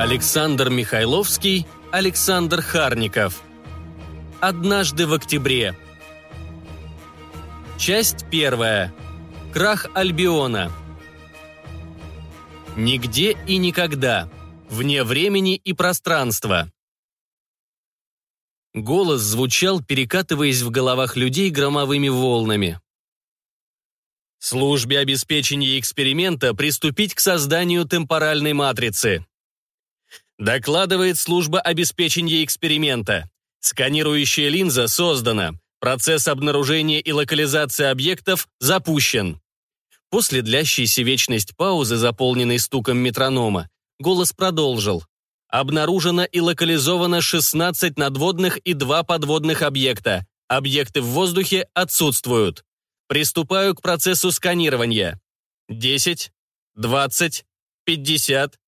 Александр Михайловский, Александр Харников. Однажды в октябре. Часть первая. Крах Альбиона. Нигде и никогда. Вне времени и пространства. Голос звучал, перекатываясь в головах людей громовыми волнами. Службе обеспечения эксперимента приступить к созданию темпоральной матрицы. Докладывает служба обеспечения эксперимента. Сканирующая линза создана. Процесс обнаружения и локализации объектов запущен. После длящейся вечность паузы, заполненной стуком метронома, голос продолжил. Обнаружено и локализовано 16 надводных и 2 подводных объекта. Объекты в воздухе отсутствуют. Приступаю к процессу сканирования. 10, 20, 50,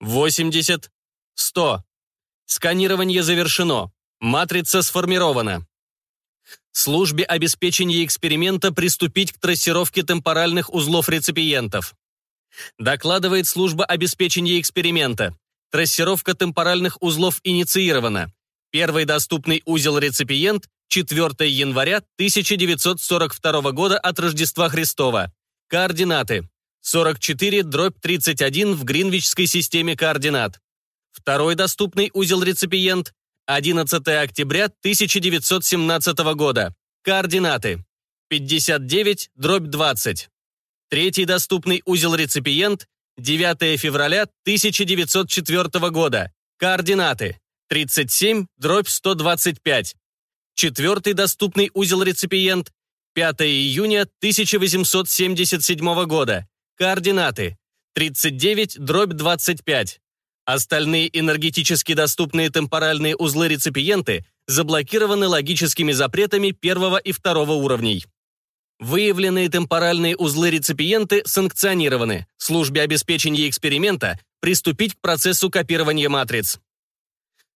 80, 100. Сканирование завершено. Матрица сформирована. Службе обеспечения эксперимента приступить к трассировке темпоральных узлов реципиентов. Докладывает служба обеспечения эксперимента. Трассировка темпоральных узлов инициирована. Первый доступный узел реципиент 4 января 1942 года от Рождества Христова. Координаты. 44 дробь 31 в Гринвичской системе координат. Второй доступный узел-реципиент 11 октября 1917 года. Координаты. 59 дробь 20. Третий доступный узел-реципиент 9 февраля 1904 года. Координаты. 37 дробь 125. Четвертый доступный узел-реципиент 5 июня 1877 года. Координаты 39 дробь 25. Остальные энергетически доступные темпоральные узлы-реципиенты заблокированы логическими запретами первого и второго уровней. Выявленные темпоральные узлы-реципиенты санкционированы. Службе обеспечения эксперимента приступить к процессу копирования матриц.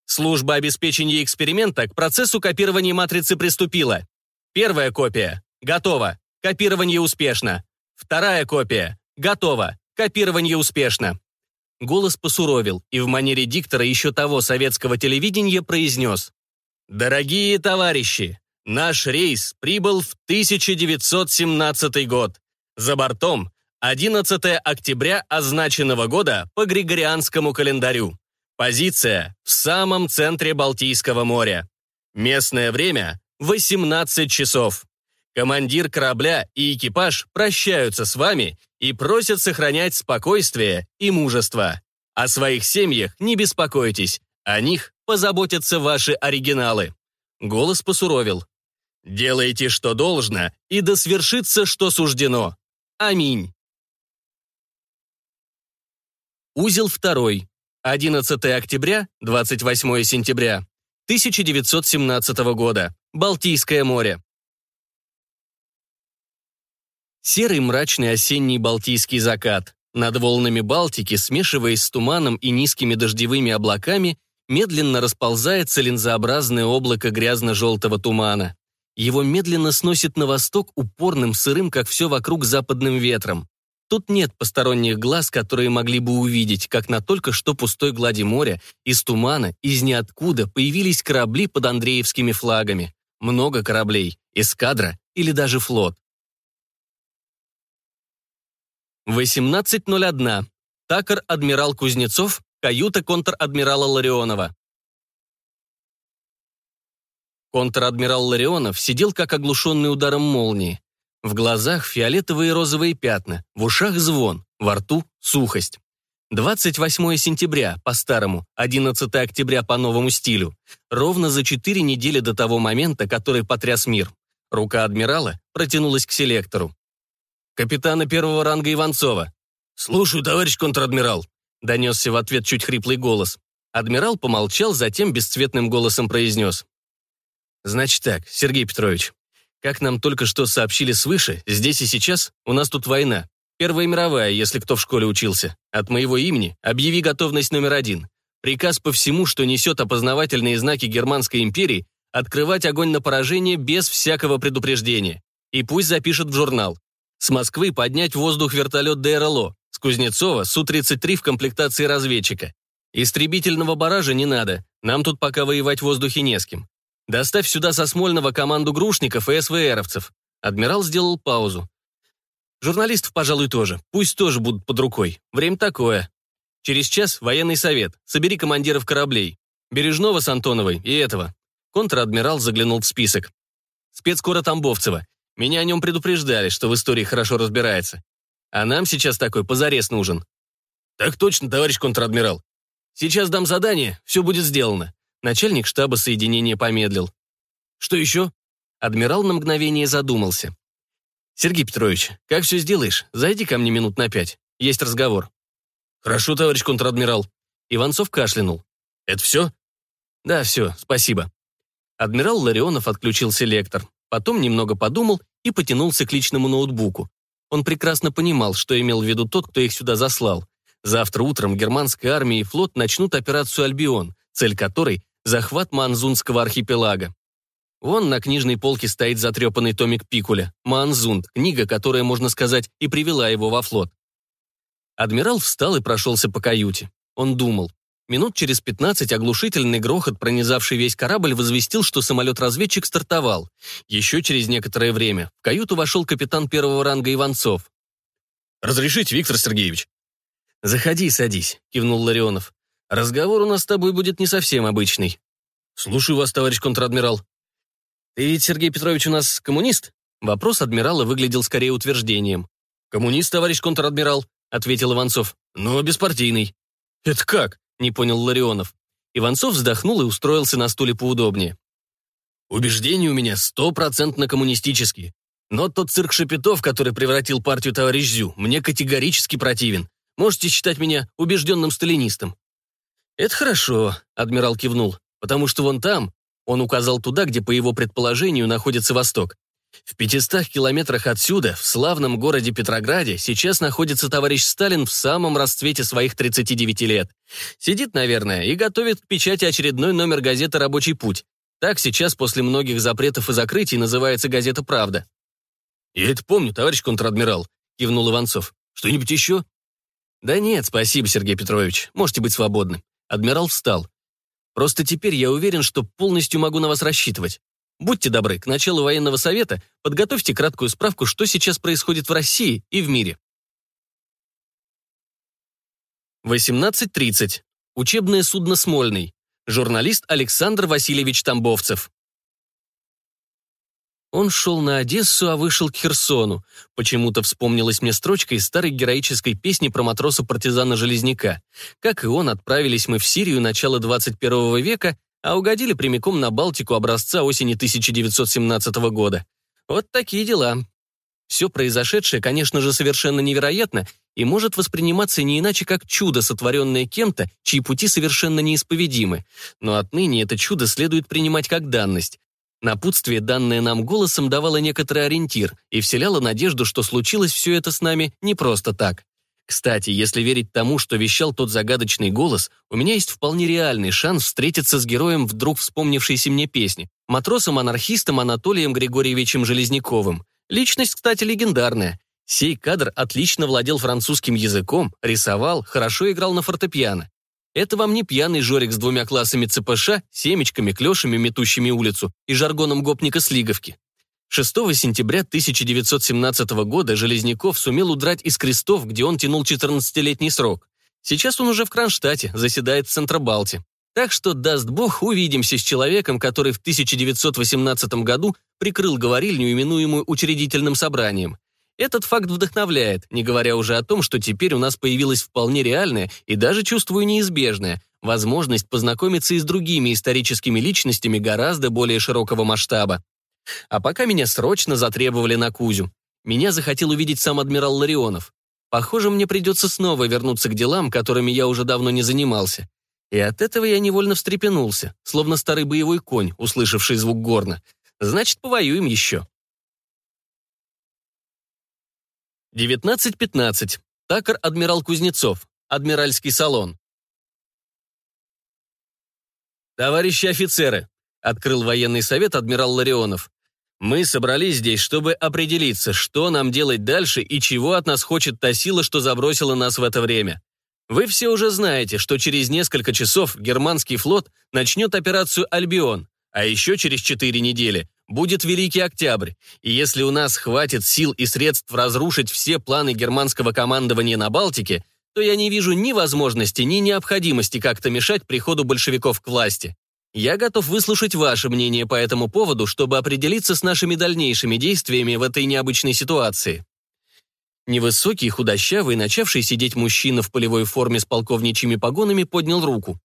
Служба обеспечения эксперимента к процессу копирования матрицы приступила. Первая копия. Готово. Копирование успешно. Вторая копия. Готово. Копирование успешно. Голос посуровил и в манере диктора еще того советского телевидения произнес. «Дорогие товарищи, наш рейс прибыл в 1917 год. За бортом 11 октября означенного года по Григорианскому календарю. Позиция в самом центре Балтийского моря. Местное время – 18 часов. Командир корабля и экипаж прощаются с вами и просят сохранять спокойствие и мужество. О своих семьях не беспокойтесь, о них позаботятся ваши оригиналы. Голос посуровил. Делайте, что должно, и да свершится, что суждено. Аминь. Узел второй. 11 октября, 28 сентября 1917 года. Балтийское море. Серый мрачный осенний Балтийский закат. Над волнами Балтики, смешиваясь с туманом и низкими дождевыми облаками, медленно расползается линзообразное облако грязно-желтого тумана. Его медленно сносит на восток упорным, сырым, как все вокруг, западным ветром. Тут нет посторонних глаз, которые могли бы увидеть, как на только что пустой глади моря, из тумана, из ниоткуда появились корабли под Андреевскими флагами. Много кораблей, эскадра или даже флот. 18.01. Такар адмирал Кузнецов, каюта контр-адмирала Ларионова. Контр-адмирал Ларионов сидел как оглушенный ударом молнии. В глазах фиолетовые и розовые пятна, в ушах звон, во рту сухость. 28 сентября по-старому, 11 октября по новому стилю. Ровно за четыре недели до того момента, который потряс мир. Рука адмирала протянулась к селектору. «Капитана первого ранга Иванцова». «Слушаю, товарищ контр-адмирал», — донесся в ответ чуть хриплый голос. Адмирал помолчал, затем бесцветным голосом произнес. «Значит так, Сергей Петрович, как нам только что сообщили свыше, здесь и сейчас у нас тут война. Первая мировая, если кто в школе учился. От моего имени объяви готовность номер один. Приказ по всему, что несет опознавательные знаки Германской империи, открывать огонь на поражение без всякого предупреждения. И пусть запишет в журнал. С Москвы поднять в воздух вертолет ДРЛО. С Кузнецова Су-33 в комплектации разведчика. Истребительного баража не надо, нам тут пока воевать в воздухе не с кем. Доставь сюда со Смольного команду грушников и СВРовцев. Адмирал сделал паузу. Журналистов, пожалуй, тоже. Пусть тоже будут под рукой. Время такое. Через час военный совет. Собери командиров кораблей. Бережного с Антоновой и этого. Контр-адмирал заглянул в список. Спецкора Тамбовцева. Меня о нем предупреждали, что в истории хорошо разбирается. А нам сейчас такой позарез нужен. Так точно, товарищ контр-адмирал. Сейчас дам задание, все будет сделано. Начальник штаба соединения помедлил. Что еще? Адмирал на мгновение задумался. «Сергей Петрович, как все сделаешь? Зайди ко мне минут на пять. Есть разговор». «Хорошо, товарищ контр-адмирал». Иванцов кашлянул. «Это все?» «Да, все, спасибо». Адмирал Ларионов отключил селектор, потом немного подумал и потянулся к личному ноутбуку. Он прекрасно понимал, что имел в виду тот, кто их сюда заслал. Завтра утром германская армия и флот начнут операцию «Альбион», цель которой – захват Манзунского архипелага. Вон на книжной полке стоит затрепанный томик Пикуля «Манзунд», книга, которая, можно сказать, и привела его во флот. Адмирал встал и прошелся по каюте. Он думал. Минут через 15 оглушительный грохот, пронизавший весь корабль, возвестил, что самолет-разведчик стартовал. Еще через некоторое время в каюту вошел капитан первого ранга Иванцов. «Разрешите, Виктор Сергеевич?» «Заходи, садись», — кивнул Ларионов. «Разговор у нас с тобой будет не совсем обычный». «Слушаю вас, товарищ контр-адмирал». «Ты ведь, Сергей Петрович, у нас коммунист?» Вопрос адмирала выглядел скорее утверждением. «Коммунист, товарищ контр-адмирал», ответил Иванцов. «Но беспартийный». «Это как?» — не понял Ларионов. Иванцов вздохнул и устроился на стуле поудобнее. «Убеждения у меня стопроцентно коммунистические. Но тот цирк Шапитов, который превратил партию товарищ Зю, мне категорически противен. Можете считать меня убежденным сталинистом». «Это хорошо», — адмирал кивнул, «потому что вон там...» Он указал туда, где, по его предположению, находится Восток. В 500 километрах отсюда, в славном городе Петрограде, сейчас находится товарищ Сталин в самом расцвете своих 39 лет. Сидит, наверное, и готовит к печати очередной номер газеты «Рабочий путь». Так сейчас после многих запретов и закрытий называется газета «Правда». «Я это помню, товарищ контр-адмирал», — кивнул Иванцов. «Что-нибудь еще?» «Да нет, спасибо, Сергей Петрович. Можете быть свободны». Адмирал встал. «Просто теперь я уверен, что полностью могу на вас рассчитывать. Будьте добры, к началу военного совета подготовьте краткую справку, что сейчас происходит в России и в мире. 18.30. Учебное судно «Смольный». Журналист Александр Васильевич Тамбовцев. Он шел на Одессу, а вышел к Херсону. Почему-то вспомнилась мне строчка из старой героической песни про матроса-партизана Железняка. Как и он, отправились мы в Сирию начала 21 века, а угодили прямиком на Балтику образца осени 1917 года. Вот такие дела. Все произошедшее, конечно же, совершенно невероятно и может восприниматься не иначе, как чудо, сотворенное кем-то, чьи пути совершенно неисповедимы. Но отныне это чудо следует принимать как данность. Напутствие, данное нам голосом, давало некоторый ориентир и вселяло надежду, что случилось все это с нами не просто так. Кстати, если верить тому, что вещал тот загадочный голос, у меня есть вполне реальный шанс встретиться с героем вдруг вспомнившейся мне песни, матросом-анархистом Анатолием Григорьевичем Железняковым. Личность, кстати, легендарная. Сей кадр отлично владел французским языком, рисовал, хорошо играл на фортепиано. Это вам не пьяный Жорик с двумя классами ЦПШ, семечками, клешами, метущими улицу и жаргоном гопника с Лиговки. 6 сентября 1917 года Железняков сумел удрать из крестов, где он тянул 14-летний срок. Сейчас он уже в Кронштадте, заседает в Центробалте. Так что, даст бог, увидимся с человеком, который в 1918 году прикрыл говорильню, именуемую учредительным собранием. Этот факт вдохновляет, не говоря уже о том, что теперь у нас появилась вполне реальная и даже, чувствую, неизбежная возможность познакомиться и с другими историческими личностями гораздо более широкого масштаба. А пока меня срочно затребовали на Кузю. Меня захотел увидеть сам адмирал Ларионов. Похоже, мне придется снова вернуться к делам, которыми я уже давно не занимался. И от этого я невольно встрепенулся, словно старый боевой конь, услышавший звук горна. Значит, повоюем еще. 19.15. Такар адмирал Кузнецов. Адмиральский салон. Товарищи офицеры, открыл военный совет адмирал Ларионов. Мы собрались здесь, чтобы определиться, что нам делать дальше и чего от нас хочет та сила, что забросила нас в это время. Вы все уже знаете, что через несколько часов германский флот начнет операцию «Альбион», а еще через четыре недели будет Великий Октябрь, и если у нас хватит сил и средств разрушить все планы германского командования на Балтике, то я не вижу ни возможности, ни необходимости как-то мешать приходу большевиков к власти. Я готов выслушать ваше мнение по этому поводу, чтобы определиться с нашими дальнейшими действиями в этой необычной ситуации. Невысокий, худощавый, начавший сидеть мужчина в полевой форме с полковничьими погонами поднял руку.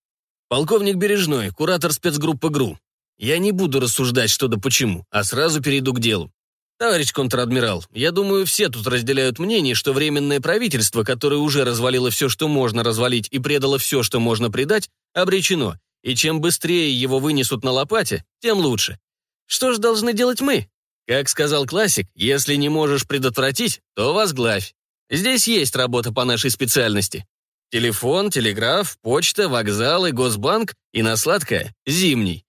«Полковник Бережной, куратор спецгруппы ГРУ. Я не буду рассуждать что да почему, а сразу перейду к делу. Товарищ контр-адмирал, я думаю, все тут разделяют мнение, что Временное правительство, которое уже развалило все, что можно развалить, и предало все, что можно предать, обречено, и чем быстрее его вынесут на лопате, тем лучше. Что же должны делать мы? Как сказал классик, если не можешь предотвратить, то возглавь. Здесь есть работа по нашей специальности. Телефон, телеграф, почта, вокзалы, Госбанк и на сладкое – зимний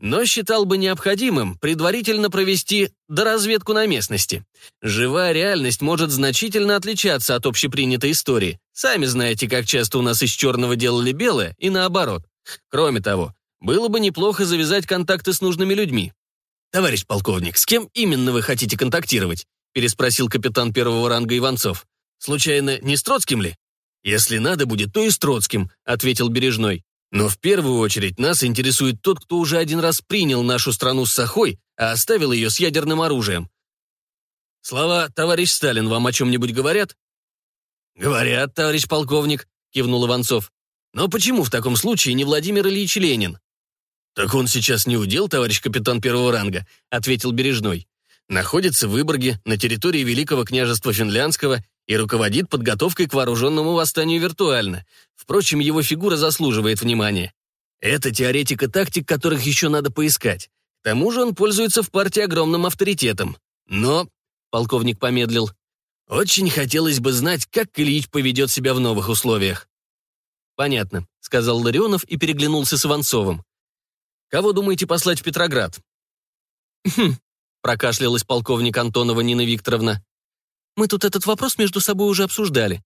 но считал бы необходимым предварительно провести доразведку на местности. Живая реальность может значительно отличаться от общепринятой истории. Сами знаете, как часто у нас из черного делали белое, и наоборот. Кроме того, было бы неплохо завязать контакты с нужными людьми. «Товарищ полковник, с кем именно вы хотите контактировать?» переспросил капитан первого ранга Иванцов. «Случайно, не с Троцким ли?» «Если надо будет, то и с Троцким», — ответил Бережной. Но в первую очередь нас интересует тот, кто уже один раз принял нашу страну с Сахой, а оставил ее с ядерным оружием. Слова «товарищ Сталин» вам о чем-нибудь говорят? «Говорят, товарищ полковник», — кивнул Иванцов. «Но почему в таком случае не Владимир Ильич Ленин?» «Так он сейчас не удел, товарищ капитан первого ранга», — ответил Бережной. «Находится в Выборге, на территории Великого княжества Финляндского, и руководит подготовкой к вооруженному восстанию виртуально. Впрочем, его фигура заслуживает внимания. Это теоретик и тактик, которых еще надо поискать. К тому же он пользуется в партии огромным авторитетом. Но, полковник помедлил, очень хотелось бы знать, как Ильич поведет себя в новых условиях. «Понятно», — сказал Ларионов и переглянулся с Иванцовым. «Кого думаете послать в Петроград?» «Хм», — прокашлялась полковник Антонова Нина Викторовна. Мы тут этот вопрос между собой уже обсуждали.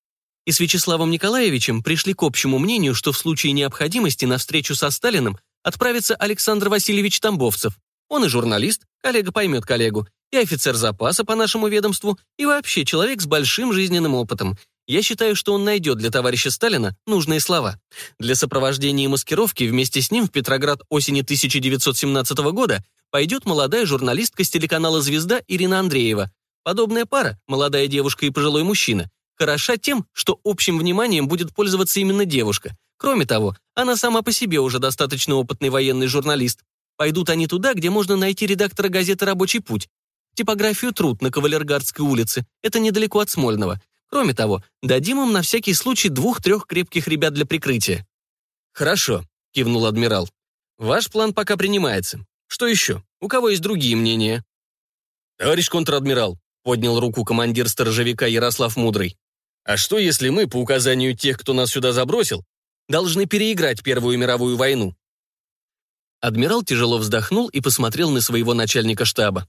И с Вячеславом Николаевичем пришли к общему мнению, что в случае необходимости на встречу со Сталиным отправится Александр Васильевич Тамбовцев. Он и журналист, коллега поймет коллегу, и офицер запаса по нашему ведомству, и вообще человек с большим жизненным опытом. Я считаю, что он найдет для товарища Сталина нужные слова. Для сопровождения и маскировки вместе с ним в Петроград осени 1917 года пойдет молодая журналистка с телеканала «Звезда» Ирина Андреева, Подобная пара, молодая девушка и пожилой мужчина, хороша тем, что общим вниманием будет пользоваться именно девушка. Кроме того, она сама по себе уже достаточно опытный военный журналист. Пойдут они туда, где можно найти редактора газеты «Рабочий путь». Типографию «Труд» на Кавалергардской улице. Это недалеко от Смольного. Кроме того, дадим им на всякий случай двух-трех крепких ребят для прикрытия. «Хорошо», — кивнул адмирал. «Ваш план пока принимается. Что еще? У кого есть другие мнения?» «Товарищ контр-адмирал, поднял руку командир сторожевика Ярослав Мудрый. А что, если мы, по указанию тех, кто нас сюда забросил, должны переиграть Первую мировую войну? Адмирал тяжело вздохнул и посмотрел на своего начальника штаба.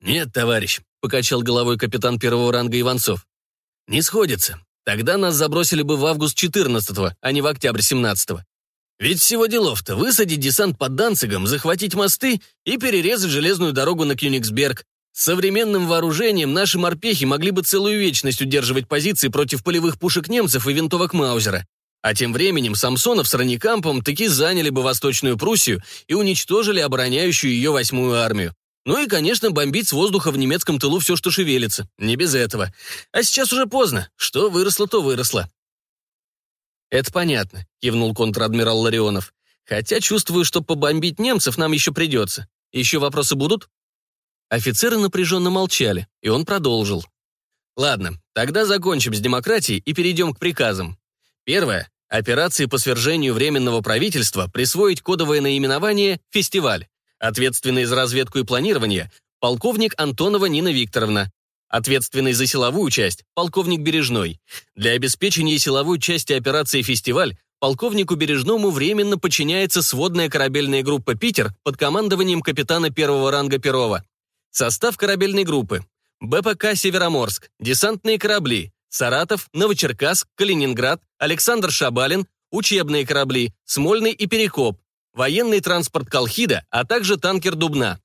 «Нет, товарищ», — покачал головой капитан первого ранга Иванцов. «Не сходится. Тогда нас забросили бы в август 14-го, а не в октябрь 17-го. Ведь всего делов-то высадить десант под Данцигом, захватить мосты и перерезать железную дорогу на Кёнигсберг, с современным вооружением наши морпехи могли бы целую вечность удерживать позиции против полевых пушек немцев и винтовок Маузера. А тем временем Самсонов с Ранникампом таки заняли бы Восточную Пруссию и уничтожили обороняющую ее восьмую армию. Ну и, конечно, бомбить с воздуха в немецком тылу все, что шевелится. Не без этого. А сейчас уже поздно. Что выросло, то выросло. «Это понятно», — кивнул контр-адмирал Ларионов. «Хотя чувствую, что побомбить немцев нам еще придется. Еще вопросы будут?» Офицеры напряженно молчали, и он продолжил. Ладно, тогда закончим с демократией и перейдем к приказам. Первое. Операции по свержению Временного правительства присвоить кодовое наименование «Фестиваль». Ответственный за разведку и планирование – полковник Антонова Нина Викторовна. Ответственный за силовую часть – полковник Бережной. Для обеспечения силовой части операции «Фестиваль» полковнику Бережному временно подчиняется сводная корабельная группа «Питер» под командованием капитана первого ранга Перова. Состав корабельной группы. БПК «Североморск», десантные корабли, Саратов, Новочеркасск, Калининград, Александр Шабалин, учебные корабли, Смольный и Перекоп, военный транспорт Колхида, а также танкер Дубна.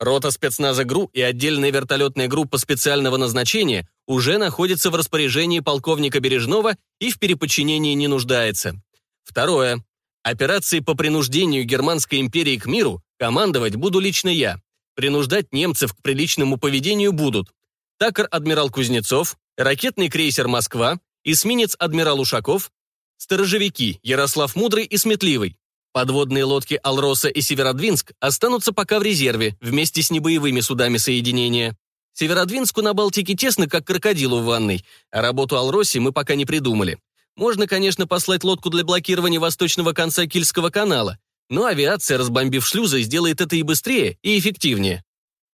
Рота спецназа ГРУ и отдельная вертолетная группа специального назначения уже находится в распоряжении полковника Бережного и в переподчинении не нуждается. Второе. Операции по принуждению Германской империи к миру командовать буду лично я. Принуждать немцев к приличному поведению будут. Такер адмирал Кузнецов, ракетный крейсер «Москва», эсминец адмирал Ушаков, сторожевики Ярослав Мудрый и Сметливый. Подводные лодки «Алроса» и «Северодвинск» останутся пока в резерве, вместе с небоевыми судами соединения. Северодвинску на Балтике тесно, как крокодилу в ванной, а работу «Алросе» мы пока не придумали. Можно, конечно, послать лодку для блокирования восточного конца Кильского канала, но авиация, разбомбив шлюзы, сделает это и быстрее, и эффективнее.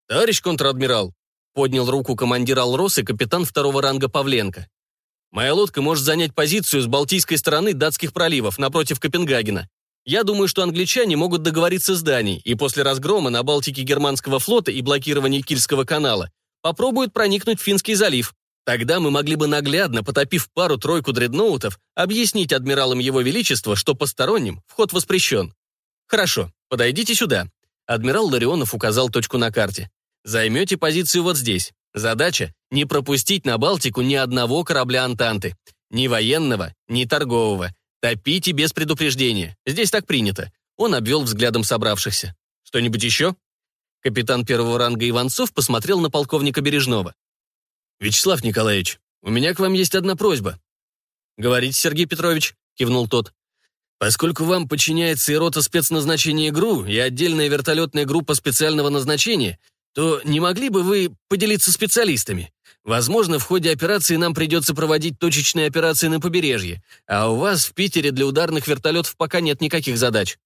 «Товарищ контр-адмирал», — поднял руку командир «Алрос» и капитан второго ранга Павленко. «Моя лодка может занять позицию с Балтийской стороны датских проливов, напротив Копенгагена. Я думаю, что англичане могут договориться с Данией, и после разгрома на Балтике германского флота и блокирования Кильского канала попробуют проникнуть в Финский залив, Тогда мы могли бы наглядно, потопив пару-тройку дредноутов, объяснить адмиралам Его Величества, что посторонним вход воспрещен. Хорошо, подойдите сюда. Адмирал Ларионов указал точку на карте. Займете позицию вот здесь. Задача — не пропустить на Балтику ни одного корабля Антанты. Ни военного, ни торгового. Топите без предупреждения. Здесь так принято. Он обвел взглядом собравшихся. Что-нибудь еще? Капитан первого ранга Иванцов посмотрел на полковника Бережного. «Вячеслав Николаевич, у меня к вам есть одна просьба». «Говорите, Сергей Петрович», — кивнул тот. «Поскольку вам подчиняется и рота спецназначения ГРУ, и отдельная вертолетная группа специального назначения, то не могли бы вы поделиться специалистами? Возможно, в ходе операции нам придется проводить точечные операции на побережье, а у вас в Питере для ударных вертолетов пока нет никаких задач».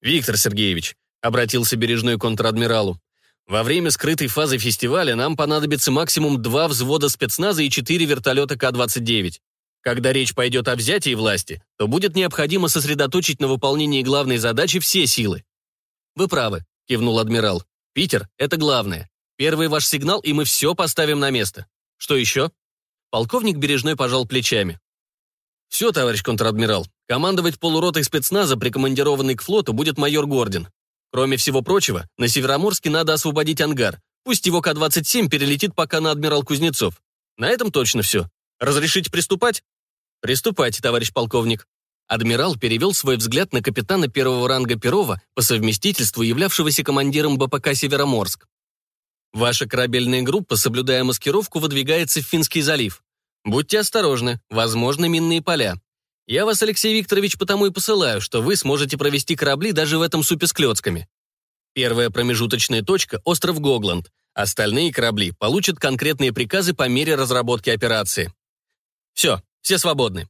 «Виктор Сергеевич», — обратился Бережной контр-адмиралу, во время скрытой фазы фестиваля нам понадобится максимум два взвода спецназа и четыре вертолета К-29. Когда речь пойдет о взятии власти, то будет необходимо сосредоточить на выполнении главной задачи все силы. «Вы правы», — кивнул адмирал. «Питер — это главное. Первый ваш сигнал, и мы все поставим на место. Что еще?» Полковник Бережной пожал плечами. «Все, товарищ контр-адмирал. Командовать полуротой спецназа, прикомандированный к флоту, будет майор Гордин. Кроме всего прочего, на Североморске надо освободить ангар. Пусть его К-27 перелетит пока на адмирал Кузнецов. На этом точно все. Разрешите приступать? Приступайте, товарищ полковник. Адмирал перевел свой взгляд на капитана первого ранга Перова, по совместительству являвшегося командиром БПК «Североморск». Ваша корабельная группа, соблюдая маскировку, выдвигается в Финский залив. Будьте осторожны, возможны минные поля. Я вас, Алексей Викторович, потому и посылаю, что вы сможете провести корабли даже в этом супе с клетками. Первая промежуточная точка — остров Гогланд. Остальные корабли получат конкретные приказы по мере разработки операции. Все, все свободны.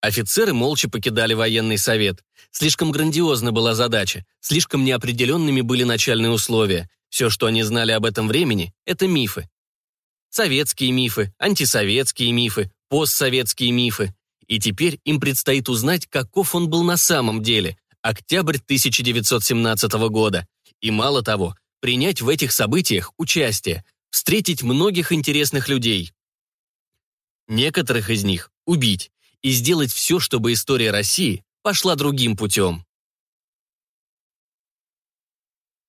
Офицеры молча покидали военный совет. Слишком грандиозна была задача, слишком неопределенными были начальные условия. Все, что они знали об этом времени, это мифы. Советские мифы, антисоветские мифы, постсоветские мифы. И теперь им предстоит узнать, каков он был на самом деле, октябрь 1917 года. И мало того, принять в этих событиях участие, встретить многих интересных людей. Некоторых из них убить и сделать все, чтобы история России пошла другим путем.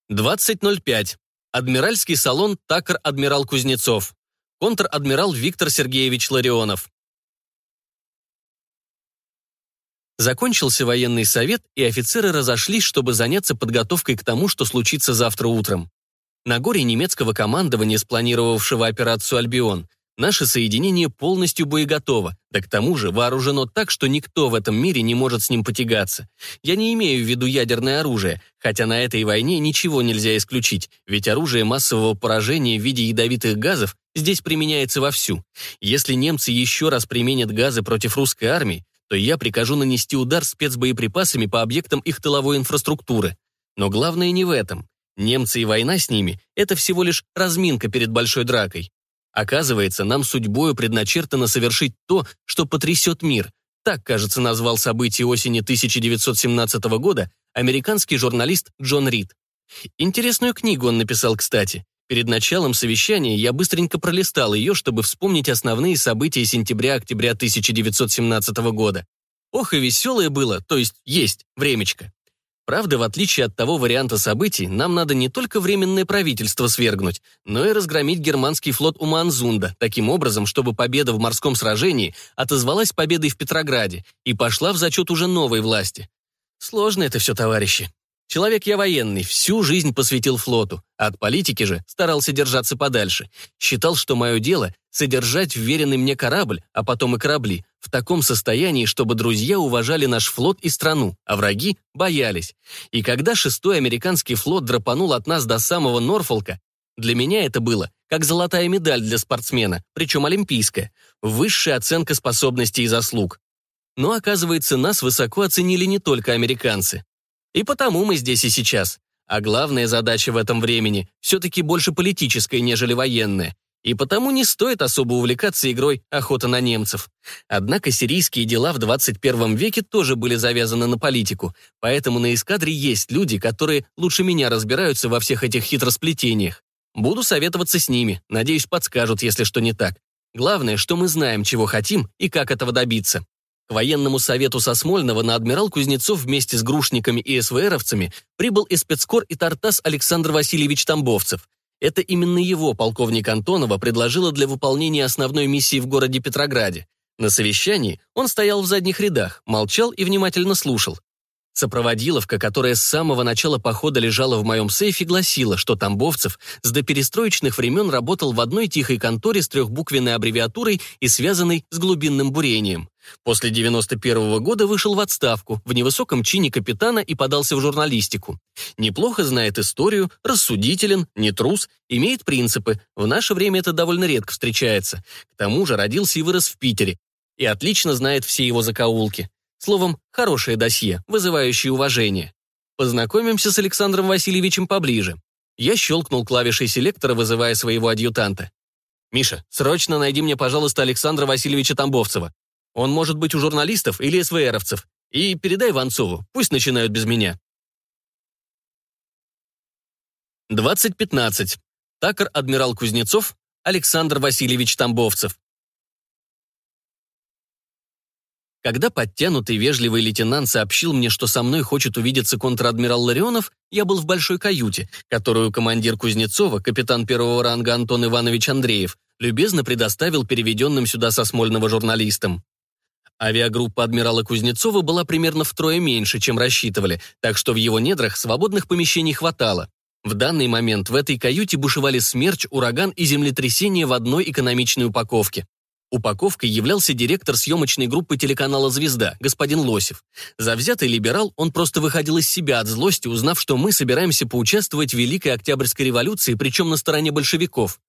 20.05. Адмиральский салон Такр-Адмирал Кузнецов. Контр-адмирал Виктор Сергеевич Ларионов. Закончился военный совет, и офицеры разошлись, чтобы заняться подготовкой к тому, что случится завтра утром. На горе немецкого командования, спланировавшего операцию «Альбион», наше соединение полностью боеготово, да к тому же вооружено так, что никто в этом мире не может с ним потягаться. Я не имею в виду ядерное оружие, хотя на этой войне ничего нельзя исключить, ведь оружие массового поражения в виде ядовитых газов здесь применяется вовсю. Если немцы еще раз применят газы против русской армии, то я прикажу нанести удар спецбоеприпасами по объектам их тыловой инфраструктуры. Но главное не в этом. Немцы и война с ними — это всего лишь разминка перед большой дракой. Оказывается, нам судьбою предначертано совершить то, что потрясет мир. Так, кажется, назвал события осени 1917 года американский журналист Джон Рид. Интересную книгу он написал, кстати. Перед началом совещания я быстренько пролистал ее, чтобы вспомнить основные события сентября-октября 1917 года. Ох и веселое было, то есть есть, времечко. Правда, в отличие от того варианта событий, нам надо не только временное правительство свергнуть, но и разгромить германский флот у Манзунда, таким образом, чтобы победа в морском сражении отозвалась победой в Петрограде и пошла в зачет уже новой власти. Сложно это все, товарищи. Человек я военный, всю жизнь посвятил флоту, а от политики же старался держаться подальше. Считал, что мое дело — содержать вверенный мне корабль, а потом и корабли, в таком состоянии, чтобы друзья уважали наш флот и страну, а враги боялись. И когда шестой американский флот драпанул от нас до самого Норфолка, для меня это было как золотая медаль для спортсмена, причем олимпийская, высшая оценка способностей и заслуг. Но, оказывается, нас высоко оценили не только американцы. И потому мы здесь и сейчас. А главная задача в этом времени все-таки больше политическая, нежели военная. И потому не стоит особо увлекаться игрой «Охота на немцев». Однако сирийские дела в 21 веке тоже были завязаны на политику, поэтому на эскадре есть люди, которые лучше меня разбираются во всех этих хитросплетениях. Буду советоваться с ними, надеюсь, подскажут, если что не так. Главное, что мы знаем, чего хотим и как этого добиться. К военному совету со Смольного на адмирал Кузнецов вместе с грушниками и СВРовцами прибыл и спецкор и Тартас Александр Васильевич Тамбовцев. Это именно его полковник Антонова предложила для выполнения основной миссии в городе Петрограде. На совещании он стоял в задних рядах, молчал и внимательно слушал. Сопроводиловка, которая с самого начала похода лежала в моем сейфе, гласила, что Тамбовцев с доперестроечных времен работал в одной тихой конторе с трехбуквенной аббревиатурой и связанной с глубинным бурением. После 91 -го года вышел в отставку, в невысоком чине капитана и подался в журналистику. Неплохо знает историю, рассудителен, не трус, имеет принципы. В наше время это довольно редко встречается. К тому же родился и вырос в Питере. И отлично знает все его закоулки. Словом, хорошее досье, вызывающее уважение. Познакомимся с Александром Васильевичем поближе. Я щелкнул клавишей селектора, вызывая своего адъютанта. «Миша, срочно найди мне, пожалуйста, Александра Васильевича Тамбовцева. Он может быть у журналистов или СВРовцев. И передай Ванцову, пусть начинают без меня». 20.15. Такар адмирал Кузнецов, Александр Васильевич Тамбовцев. Когда подтянутый вежливый лейтенант сообщил мне, что со мной хочет увидеться контр-адмирал Ларионов, я был в большой каюте, которую командир Кузнецова, капитан первого ранга Антон Иванович Андреев, любезно предоставил переведенным сюда со Смольного журналистам. Авиагруппа адмирала Кузнецова была примерно втрое меньше, чем рассчитывали, так что в его недрах свободных помещений хватало. В данный момент в этой каюте бушевали смерч, ураган и землетрясение в одной экономичной упаковке. Упаковкой являлся директор съемочной группы телеканала «Звезда», господин Лосев. Завзятый либерал, он просто выходил из себя от злости, узнав, что мы собираемся поучаствовать в Великой Октябрьской революции, причем на стороне большевиков.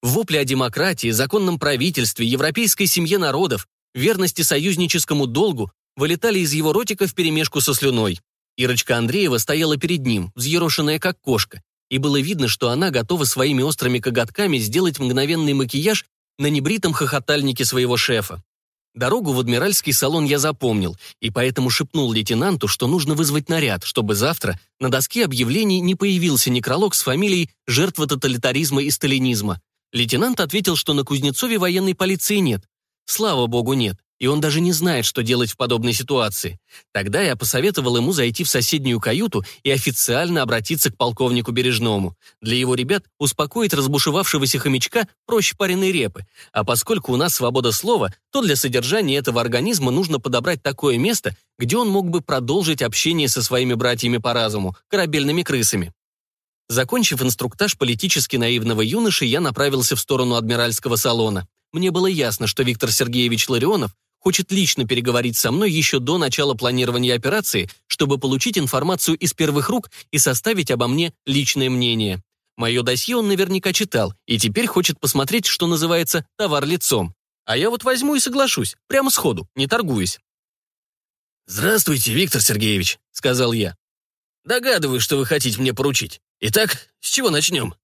В вопле о демократии, законном правительстве, европейской семье народов, верности союзническому долгу вылетали из его ротика вперемешку со слюной. Ирочка Андреева стояла перед ним, взъерошенная как кошка, и было видно, что она готова своими острыми коготками сделать мгновенный макияж на небритом хохотальнике своего шефа. Дорогу в адмиральский салон я запомнил, и поэтому шепнул лейтенанту, что нужно вызвать наряд, чтобы завтра на доске объявлений не появился некролог с фамилией «Жертва тоталитаризма и сталинизма». Лейтенант ответил, что на Кузнецове военной полиции нет. Слава богу, нет и он даже не знает, что делать в подобной ситуации. Тогда я посоветовал ему зайти в соседнюю каюту и официально обратиться к полковнику Бережному. Для его ребят успокоить разбушевавшегося хомячка проще пареной репы, а поскольку у нас свобода слова, то для содержания этого организма нужно подобрать такое место, где он мог бы продолжить общение со своими братьями по разуму, корабельными крысами. Закончив инструктаж политически наивного юноши, я направился в сторону адмиральского салона. Мне было ясно, что Виктор Сергеевич Ларионов хочет лично переговорить со мной еще до начала планирования операции, чтобы получить информацию из первых рук и составить обо мне личное мнение. Мое досье он наверняка читал, и теперь хочет посмотреть, что называется «товар лицом». А я вот возьму и соглашусь, прямо сходу, не торгуюсь. «Здравствуйте, Виктор Сергеевич», — сказал я. «Догадываюсь, что вы хотите мне поручить. Итак, с чего начнем?»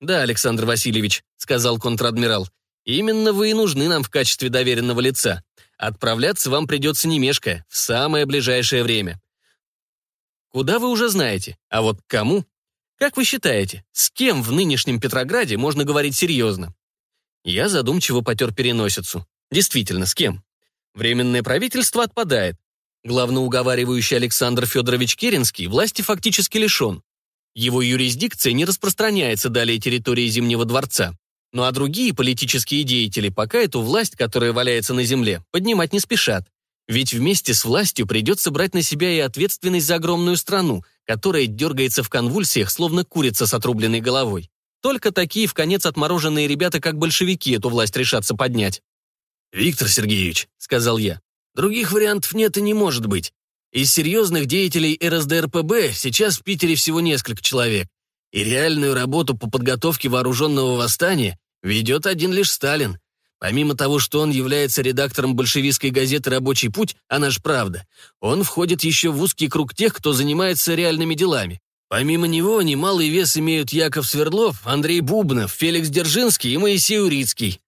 «Да, Александр Васильевич», — сказал контр-адмирал, Именно вы и нужны нам в качестве доверенного лица. Отправляться вам придется не мешкая, в самое ближайшее время. Куда вы уже знаете, а вот кому? Как вы считаете, с кем в нынешнем Петрограде можно говорить серьезно? Я задумчиво потер переносицу. Действительно, с кем? Временное правительство отпадает. Главноуговаривающий Александр Федорович Керенский власти фактически лишен. Его юрисдикция не распространяется далее территории Зимнего дворца. Ну а другие политические деятели пока эту власть, которая валяется на земле, поднимать не спешат. Ведь вместе с властью придется брать на себя и ответственность за огромную страну, которая дергается в конвульсиях, словно курица с отрубленной головой. Только такие в конец отмороженные ребята, как большевики, эту власть решатся поднять. «Виктор Сергеевич», — сказал я, — «других вариантов нет и не может быть. Из серьезных деятелей РСДРПБ сейчас в Питере всего несколько человек, и реальную работу по подготовке вооруженного восстания ведет один лишь Сталин. Помимо того, что он является редактором большевистской газеты «Рабочий путь», а наш правда, он входит еще в узкий круг тех, кто занимается реальными делами. Помимо него немалый вес имеют Яков Свердлов, Андрей Бубнов, Феликс Держинский и Моисей Урицкий.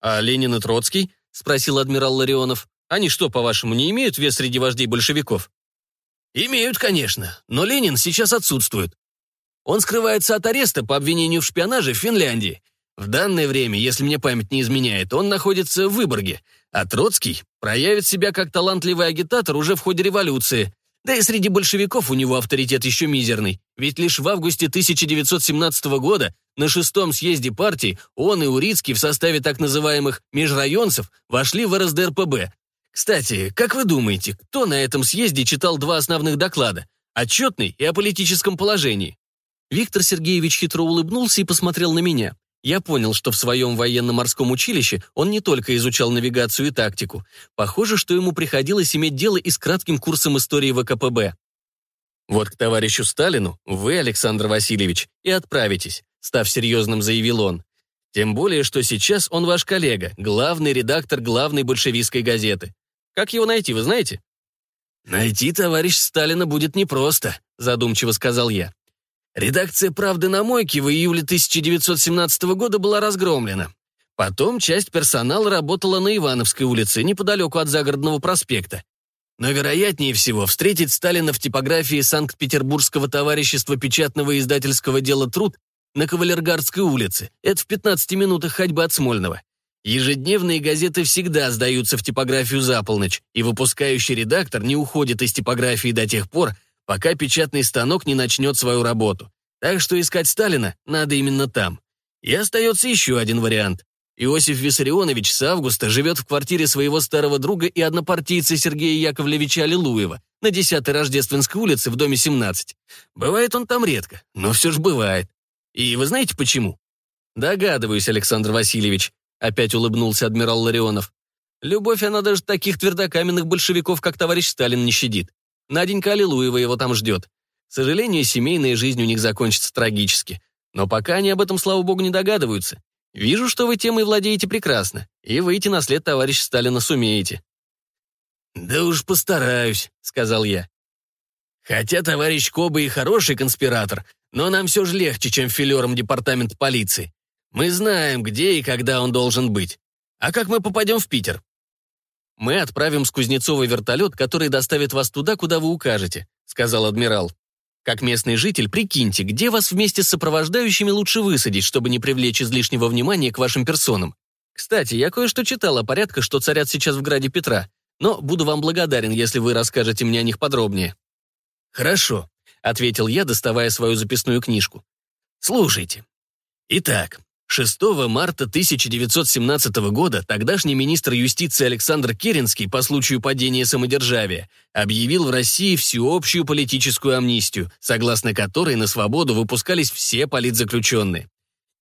«А Ленин и Троцкий?» — спросил адмирал Ларионов. «Они что, по-вашему, не имеют вес среди вождей большевиков?» «Имеют, конечно, но Ленин сейчас отсутствует. Он скрывается от ареста по обвинению в шпионаже в Финляндии. В данное время, если мне память не изменяет, он находится в Выборге, а Троцкий проявит себя как талантливый агитатор уже в ходе революции. Да и среди большевиков у него авторитет еще мизерный, ведь лишь в августе 1917 года на шестом съезде партии он и Урицкий в составе так называемых «межрайонцев» вошли в РСДРПБ. Кстати, как вы думаете, кто на этом съезде читал два основных доклада? Отчетный и о политическом положении. Виктор Сергеевич хитро улыбнулся и посмотрел на меня. Я понял, что в своем военно-морском училище он не только изучал навигацию и тактику. Похоже, что ему приходилось иметь дело и с кратким курсом истории ВКПБ. «Вот к товарищу Сталину вы, Александр Васильевич, и отправитесь», став серьезным, заявил он. «Тем более, что сейчас он ваш коллега, главный редактор главной большевистской газеты. Как его найти, вы знаете?» «Найти товарищ Сталина будет непросто», задумчиво сказал я. Редакция «Правды на мойке» в июле 1917 года была разгромлена. Потом часть персонала работала на Ивановской улице, неподалеку от Загородного проспекта. Но вероятнее всего встретить Сталина в типографии Санкт-Петербургского товарищества печатного и издательского дела «Труд» на Кавалергардской улице. Это в 15 минутах ходьбы от Смольного. Ежедневные газеты всегда сдаются в типографию за полночь, и выпускающий редактор не уходит из типографии до тех пор, пока печатный станок не начнет свою работу. Так что искать Сталина надо именно там. И остается еще один вариант. Иосиф Виссарионович с августа живет в квартире своего старого друга и однопартийца Сергея Яковлевича Аллилуева на 10-й Рождественской улице в доме 17. Бывает он там редко, но все же бывает. И вы знаете почему? Догадываюсь, Александр Васильевич, опять улыбнулся адмирал Ларионов. Любовь, она даже таких твердокаменных большевиков, как товарищ Сталин, не щадит. Наденька Аллилуева его там ждет. К сожалению, семейная жизнь у них закончится трагически. Но пока они об этом, слава богу, не догадываются. Вижу, что вы темой владеете прекрасно, и выйти на след товарища Сталина сумеете». «Да уж постараюсь», — сказал я. «Хотя товарищ Коба и хороший конспиратор, но нам все же легче, чем филером департамента полиции. Мы знаем, где и когда он должен быть. А как мы попадем в Питер?» «Мы отправим с Кузнецова вертолет, который доставит вас туда, куда вы укажете», — сказал адмирал. «Как местный житель, прикиньте, где вас вместе с сопровождающими лучше высадить, чтобы не привлечь излишнего внимания к вашим персонам. Кстати, я кое-что читал о порядках, что царят сейчас в Граде Петра, но буду вам благодарен, если вы расскажете мне о них подробнее». «Хорошо», — ответил я, доставая свою записную книжку. «Слушайте. Итак, 6 марта 1917 года тогдашний министр юстиции Александр Керенский по случаю падения самодержавия объявил в России всеобщую политическую амнистию, согласно которой на свободу выпускались все политзаключенные.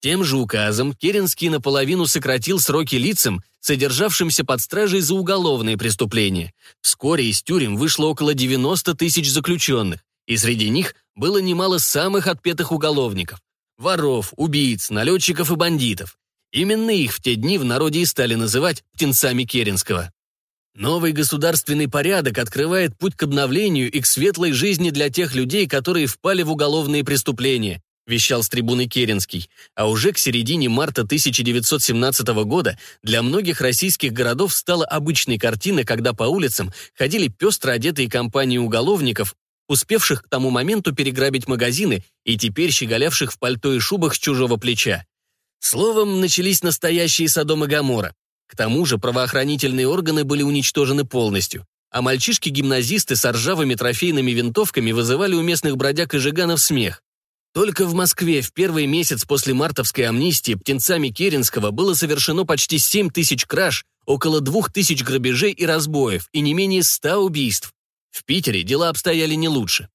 Тем же указом Керенский наполовину сократил сроки лицам, содержавшимся под стражей за уголовные преступления. Вскоре из тюрем вышло около 90 тысяч заключенных, и среди них было немало самых отпетых уголовников. Воров, убийц, налетчиков и бандитов. Именно их в те дни в народе и стали называть птенцами Керенского. Новый государственный порядок открывает путь к обновлению и к светлой жизни для тех людей, которые впали в уголовные преступления, вещал с трибуны Керенский. А уже к середине марта 1917 года для многих российских городов стала обычной картиной, когда по улицам ходили пестро одетые компании уголовников, успевших к тому моменту переграбить магазины и теперь щеголявших в пальто и шубах с чужого плеча. Словом, начались настоящие Содом и Гамора. К тому же правоохранительные органы были уничтожены полностью, а мальчишки-гимназисты с ржавыми трофейными винтовками вызывали у местных бродяг и жиганов смех. Только в Москве в первый месяц после мартовской амнистии птенцами Керенского было совершено почти 7 тысяч краж, около 2 тысяч грабежей и разбоев и не менее 100 убийств. В Питере дела обстояли не лучше.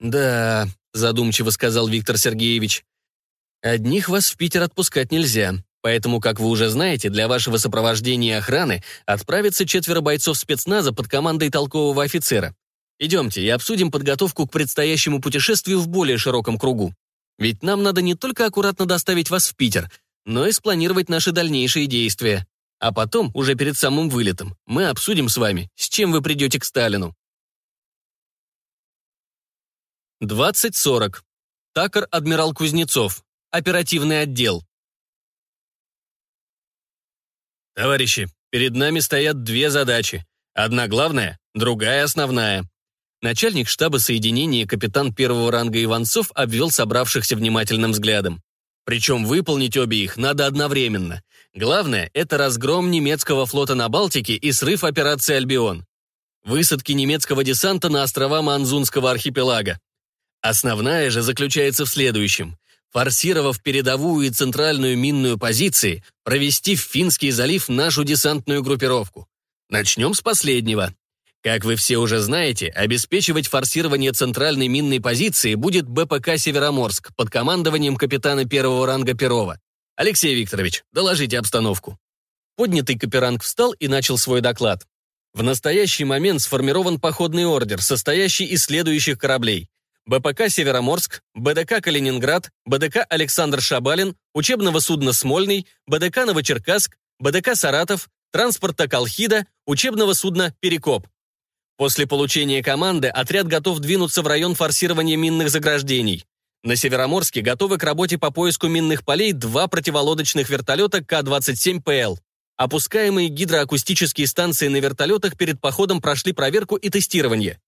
«Да», — задумчиво сказал Виктор Сергеевич, «одних вас в Питер отпускать нельзя, поэтому, как вы уже знаете, для вашего сопровождения и охраны отправится четверо бойцов спецназа под командой толкового офицера. Идемте и обсудим подготовку к предстоящему путешествию в более широком кругу. Ведь нам надо не только аккуратно доставить вас в Питер, но и спланировать наши дальнейшие действия. А потом, уже перед самым вылетом, мы обсудим с вами, с чем вы придете к Сталину. 20.40. Такар адмирал Кузнецов. Оперативный отдел. Товарищи, перед нами стоят две задачи. Одна главная, другая основная. Начальник штаба соединения капитан первого ранга Иванцов обвел собравшихся внимательным взглядом. Причем выполнить обе их надо одновременно. Главное – это разгром немецкого флота на Балтике и срыв операции «Альбион». Высадки немецкого десанта на острова Манзунского архипелага. Основная же заключается в следующем. Форсировав передовую и центральную минную позиции, провести в Финский залив нашу десантную группировку. Начнем с последнего. Как вы все уже знаете, обеспечивать форсирование центральной минной позиции будет БПК «Североморск» под командованием капитана первого ранга Перова. Алексей Викторович, доложите обстановку. Поднятый каперанг встал и начал свой доклад. В настоящий момент сформирован походный ордер, состоящий из следующих кораблей. БПК «Североморск», БДК «Калининград», БДК «Александр Шабалин», учебного судна «Смольный», БДК «Новочеркасск», БДК «Саратов», транспорта «Колхида», учебного судна «Перекоп». После получения команды отряд готов двинуться в район форсирования минных заграждений. На Североморске готовы к работе по поиску минных полей два противолодочных вертолета К-27ПЛ. Опускаемые гидроакустические станции на вертолетах перед походом прошли проверку и тестирование.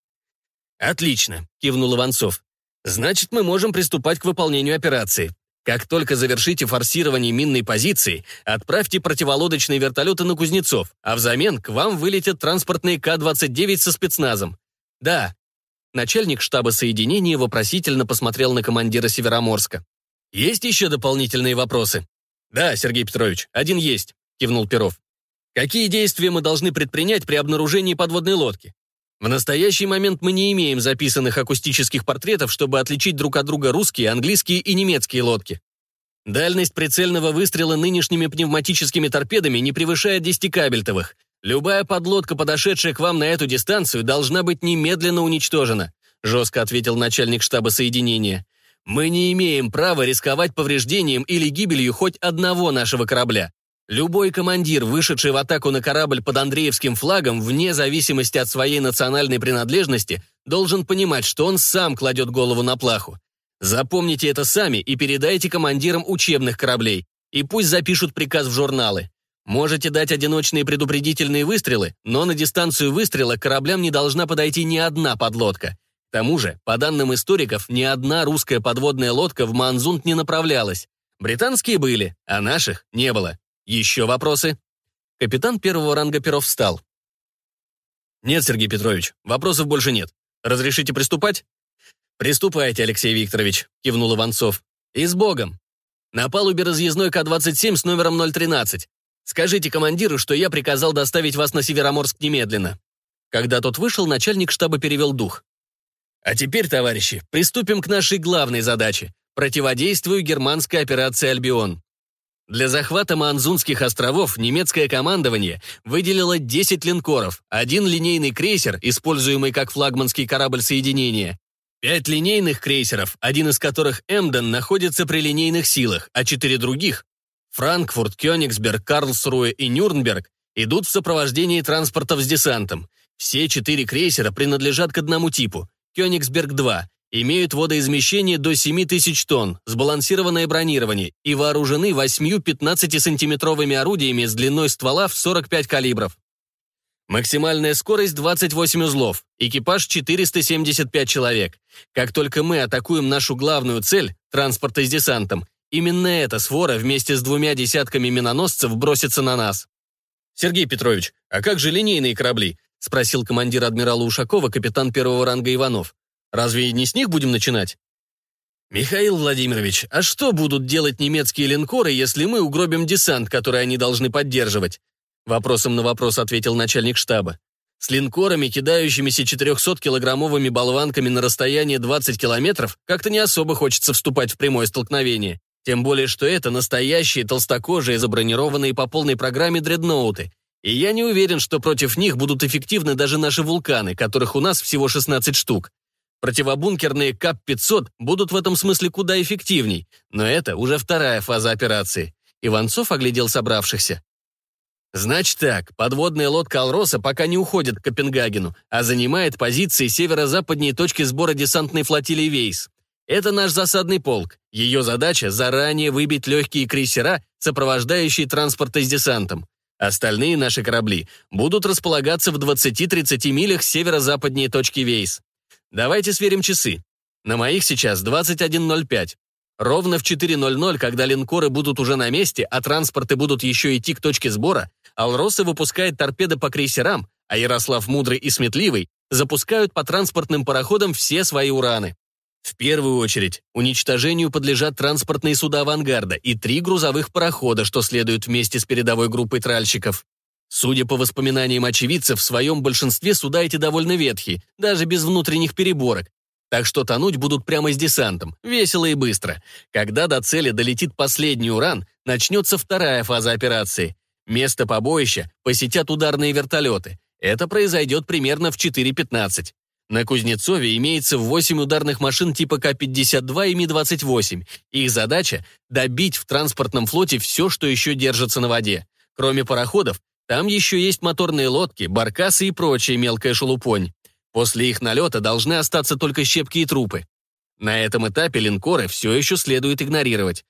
«Отлично», — кивнул Иванцов. «Значит, мы можем приступать к выполнению операции. Как только завершите форсирование минной позиции, отправьте противолодочные вертолеты на Кузнецов, а взамен к вам вылетят транспортные К-29 со спецназом. Да. Начальник штаба соединения вопросительно посмотрел на командира Североморска. Есть еще дополнительные вопросы? Да, Сергей Петрович, один есть, кивнул Перов. Какие действия мы должны предпринять при обнаружении подводной лодки? В настоящий момент мы не имеем записанных акустических портретов, чтобы отличить друг от друга русские, английские и немецкие лодки. Дальность прицельного выстрела нынешними пневматическими торпедами не превышает 10 кабельтовых. Любая подлодка, подошедшая к вам на эту дистанцию, должна быть немедленно уничтожена», жестко ответил начальник штаба соединения. «Мы не имеем права рисковать повреждением или гибелью хоть одного нашего корабля. Любой командир, вышедший в атаку на корабль под Андреевским флагом, вне зависимости от своей национальной принадлежности, должен понимать, что он сам кладет голову на плаху. Запомните это сами и передайте командирам учебных кораблей, и пусть запишут приказ в журналы. Можете дать одиночные предупредительные выстрелы, но на дистанцию выстрела кораблям не должна подойти ни одна подлодка. К тому же, по данным историков, ни одна русская подводная лодка в Манзунт не направлялась. Британские были, а наших не было. Еще вопросы?» Капитан первого ранга Перов встал. «Нет, Сергей Петрович, вопросов больше нет. Разрешите приступать?» «Приступайте, Алексей Викторович», — кивнул Иванцов. «И с Богом! На палубе разъездной К-27 с номером 013. Скажите командиру, что я приказал доставить вас на Североморск немедленно». Когда тот вышел, начальник штаба перевел дух. «А теперь, товарищи, приступим к нашей главной задаче — противодействию германской операции «Альбион». Для захвата Манзунских островов немецкое командование выделило 10 линкоров, один линейный крейсер, используемый как флагманский корабль соединения, пять линейных крейсеров, один из которых Эмден находится при линейных силах, а четыре других – Франкфурт, Кёнигсберг, Карлсруэ и Нюрнберг – идут в сопровождении транспортов с десантом. Все четыре крейсера принадлежат к одному типу – Кёнигсберг-2, имеют водоизмещение до 7 тысяч тонн, сбалансированное бронирование и вооружены 8 15-сантиметровыми орудиями с длиной ствола в 45 калибров. Максимальная скорость 28 узлов, экипаж 475 человек. Как только мы атакуем нашу главную цель, транспорта с десантом, именно эта свора вместе с двумя десятками миноносцев бросится на нас. «Сергей Петрович, а как же линейные корабли?» — спросил командир адмирала Ушакова, капитан первого ранга Иванов. «Разве не с них будем начинать?» «Михаил Владимирович, а что будут делать немецкие линкоры, если мы угробим десант, который они должны поддерживать?» Вопросом на вопрос ответил начальник штаба. С линкорами, кидающимися 400-килограммовыми болванками на расстояние 20 километров, как-то не особо хочется вступать в прямое столкновение. Тем более, что это настоящие толстокожие, забронированные по полной программе дредноуты. И я не уверен, что против них будут эффективны даже наши вулканы, которых у нас всего 16 штук. Противобункерные КАП-500 будут в этом смысле куда эффективней, но это уже вторая фаза операции. Иванцов оглядел собравшихся. Значит так, подводная лодка «Алроса» пока не уходит к Копенгагену, а занимает позиции северо-западней точки сбора десантной флотилии «Вейс». Это наш засадный полк. Ее задача – заранее выбить легкие крейсера, сопровождающие транспорты с десантом. Остальные наши корабли будут располагаться в 20-30 милях северо-западней точки «Вейс». Давайте сверим часы. На моих сейчас 21.05. Ровно в 4.00, когда линкоры будут уже на месте, а транспорты будут еще идти к точке сбора, Алроса выпускает торпеды по крейсерам, а Ярослав Мудрый и Сметливый запускают по транспортным пароходам все свои ураны. В первую очередь, уничтожению подлежат транспортные суда «Авангарда» и три грузовых парохода, что следуют вместе с передовой группой тральщиков. Судя по воспоминаниям очевидцев, в своем большинстве суда эти довольно ветхие, даже без внутренних переборок. Так что тонуть будут прямо с десантом, весело и быстро. Когда до цели долетит последний уран, начнется вторая фаза операции. Место побоища посетят ударные вертолеты. Это произойдет примерно в 4.15. На Кузнецове имеется 8 ударных машин типа К-52 и Ми-28. Их задача — добить в транспортном флоте все, что еще держится на воде. Кроме пароходов, там еще есть моторные лодки, баркасы и прочая мелкая шелупонь. После их налета должны остаться только щепки и трупы. На этом этапе линкоры все еще следует игнорировать.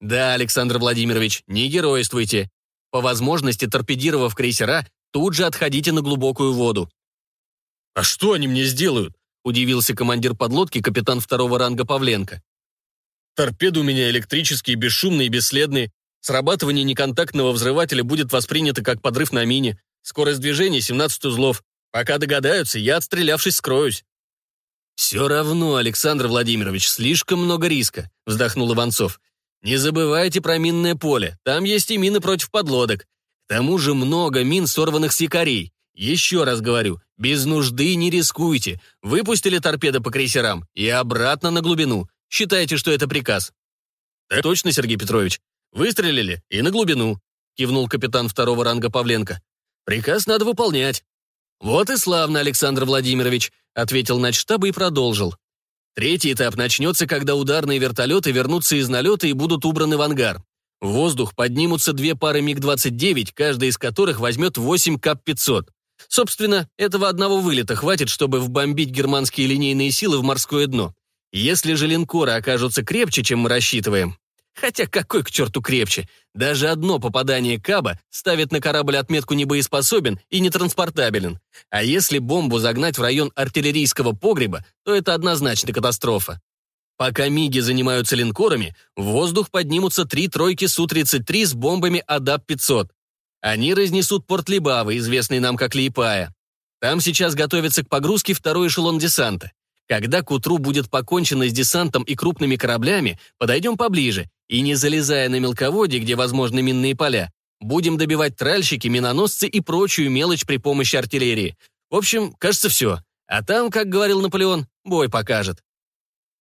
Да, Александр Владимирович, не геройствуйте. По возможности, торпедировав крейсера, тут же отходите на глубокую воду. «А что они мне сделают?» — удивился командир подлодки, капитан второго ранга Павленко. «Торпеды у меня электрические, бесшумные и бесследные. Срабатывание неконтактного взрывателя будет воспринято как подрыв на мине. Скорость движения 17 узлов. Пока догадаются, я, отстрелявшись, скроюсь». «Все равно, Александр Владимирович, слишком много риска», — вздохнул Иванцов. «Не забывайте про минное поле. Там есть и мины против подлодок. К тому же много мин, сорванных с якорей. Еще раз говорю, без нужды не рискуйте. Выпустили торпеды по крейсерам и обратно на глубину. Считайте, что это приказ». «Так точно, Сергей Петрович. «Выстрелили и на глубину», — кивнул капитан второго ранга Павленко. «Приказ надо выполнять». «Вот и славно, Александр Владимирович», — ответил начштаба и продолжил. «Третий этап начнется, когда ударные вертолеты вернутся из налета и будут убраны в ангар. В воздух поднимутся две пары МиГ-29, каждая из которых возьмет 8 КАП-500. Собственно, этого одного вылета хватит, чтобы вбомбить германские линейные силы в морское дно. Если же линкоры окажутся крепче, чем мы рассчитываем, Хотя какой к черту крепче? Даже одно попадание Каба ставит на корабль отметку «небоеспособен» и нетранспортабелен. А если бомбу загнать в район артиллерийского погреба, то это однозначно катастрофа. Пока МИГи занимаются линкорами, в воздух поднимутся три тройки Су-33 с бомбами АДАП-500. Они разнесут порт Либавы, известный нам как Лиепая. Там сейчас готовится к погрузке второй эшелон десанта. Когда к утру будет покончено с десантом и крупными кораблями, подойдем поближе и, не залезая на мелководье, где возможны минные поля, будем добивать тральщики, миноносцы и прочую мелочь при помощи артиллерии. В общем, кажется, все. А там, как говорил Наполеон, бой покажет.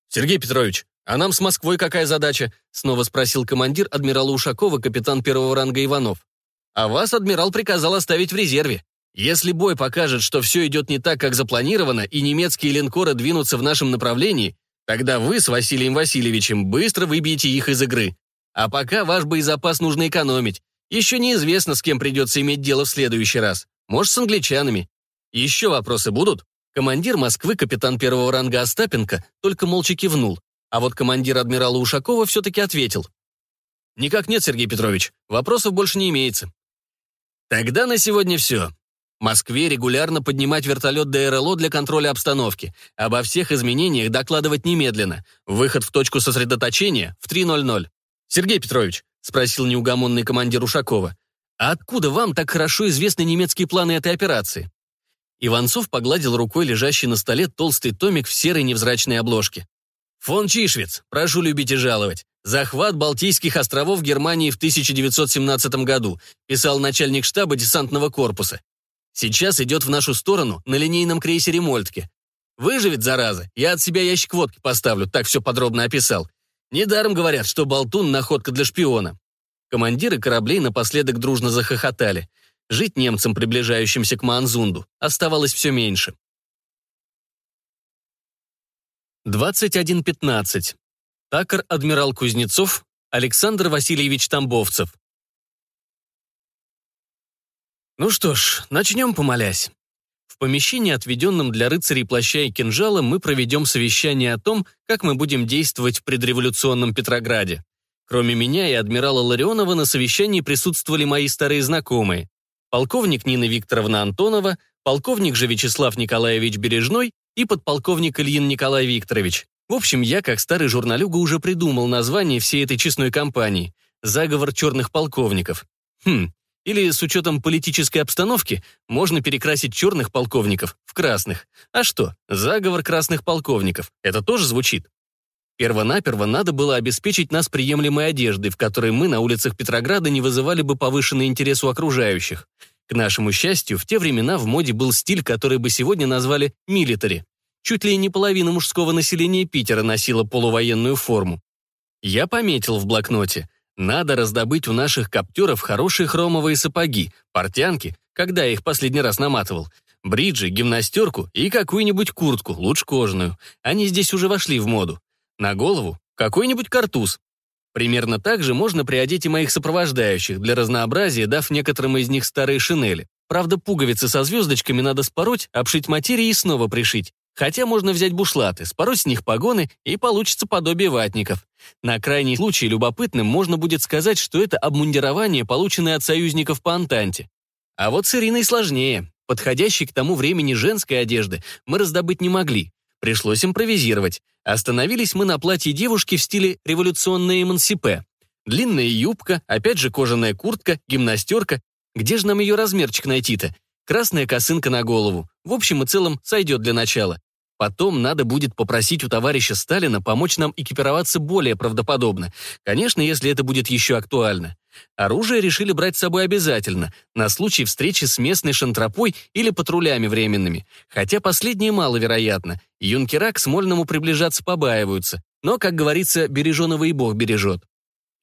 «Сергей Петрович, а нам с Москвой какая задача?» снова спросил командир адмирала Ушакова, капитан первого ранга Иванов. «А вас адмирал приказал оставить в резерве. Если бой покажет, что все идет не так, как запланировано, и немецкие линкоры двинутся в нашем направлении, тогда вы с Василием Васильевичем быстро выбьете их из игры. А пока ваш боезапас нужно экономить. Еще неизвестно, с кем придется иметь дело в следующий раз. Может, с англичанами. Еще вопросы будут? Командир Москвы, капитан первого ранга Остапенко, только молча кивнул. А вот командир адмирала Ушакова все-таки ответил. «Никак нет, Сергей Петрович. Вопросов больше не имеется». «Тогда на сегодня все. Москве регулярно поднимать вертолет ДРЛО для контроля обстановки. Обо всех изменениях докладывать немедленно. Выход в точку сосредоточения в 3.00. «Сергей Петрович», — спросил неугомонный командир Ушакова, «а откуда вам так хорошо известны немецкие планы этой операции?» Иванцов погладил рукой лежащий на столе толстый томик в серой невзрачной обложке. «Фон Чишвиц, прошу любить и жаловать. Захват Балтийских островов Германии в 1917 году», писал начальник штаба десантного корпуса. «Сейчас идет в нашу сторону на линейном крейсере «Мольтке». Выживет, зараза, я от себя ящик водки поставлю, так все подробно описал. Недаром говорят, что болтун — находка для шпиона». Командиры кораблей напоследок дружно захохотали. Жить немцам, приближающимся к Маанзунду, оставалось все меньше. 21.15. Такар адмирал Кузнецов, Александр Васильевич Тамбовцев. Ну что ж, начнем помолясь. В помещении, отведенном для рыцарей плаща и кинжала, мы проведем совещание о том, как мы будем действовать в предреволюционном Петрограде. Кроме меня и адмирала Ларионова на совещании присутствовали мои старые знакомые полковник Нина Викторовна Антонова, полковник же Вячеслав Николаевич Бережной и подполковник Ильин Николай Викторович. В общем, я, как старый журналюга, уже придумал название всей этой честной кампании «Заговор черных полковников». Хм, или с учетом политической обстановки можно перекрасить черных полковников в красных. А что, заговор красных полковников, это тоже звучит. Первонаперво надо было обеспечить нас приемлемой одеждой, в которой мы на улицах Петрограда не вызывали бы повышенный интерес у окружающих. К нашему счастью, в те времена в моде был стиль, который бы сегодня назвали «милитари». Чуть ли не половина мужского населения Питера носила полувоенную форму. Я пометил в блокноте. Надо раздобыть у наших коптеров хорошие хромовые сапоги, портянки, когда я их последний раз наматывал, бриджи, гимнастерку и какую-нибудь куртку, лучше кожаную. Они здесь уже вошли в моду. На голову какой-нибудь картуз. Примерно так же можно приодеть и моих сопровождающих, для разнообразия дав некоторым из них старые шинели. Правда, пуговицы со звездочками надо спороть, обшить материи и снова пришить. Хотя можно взять бушлаты, спороть с них погоны, и получится подобие ватников. На крайний случай любопытным можно будет сказать, что это обмундирование, полученное от союзников по Антанте. А вот с Ириной сложнее. Подходящей к тому времени женской одежды мы раздобыть не могли. Пришлось импровизировать. Остановились мы на платье девушки в стиле революционное эмансипе. Длинная юбка, опять же кожаная куртка, гимнастерка. Где же нам ее размерчик найти-то? Красная косынка на голову. В общем и целом сойдет для начала. Потом надо будет попросить у товарища Сталина помочь нам экипироваться более правдоподобно. Конечно, если это будет еще актуально. Оружие решили брать с собой обязательно, на случай встречи с местной шантропой или патрулями временными. Хотя последнее маловероятно. Юнкера к Смольному приближаться побаиваются. Но, как говорится, береженого и бог бережет.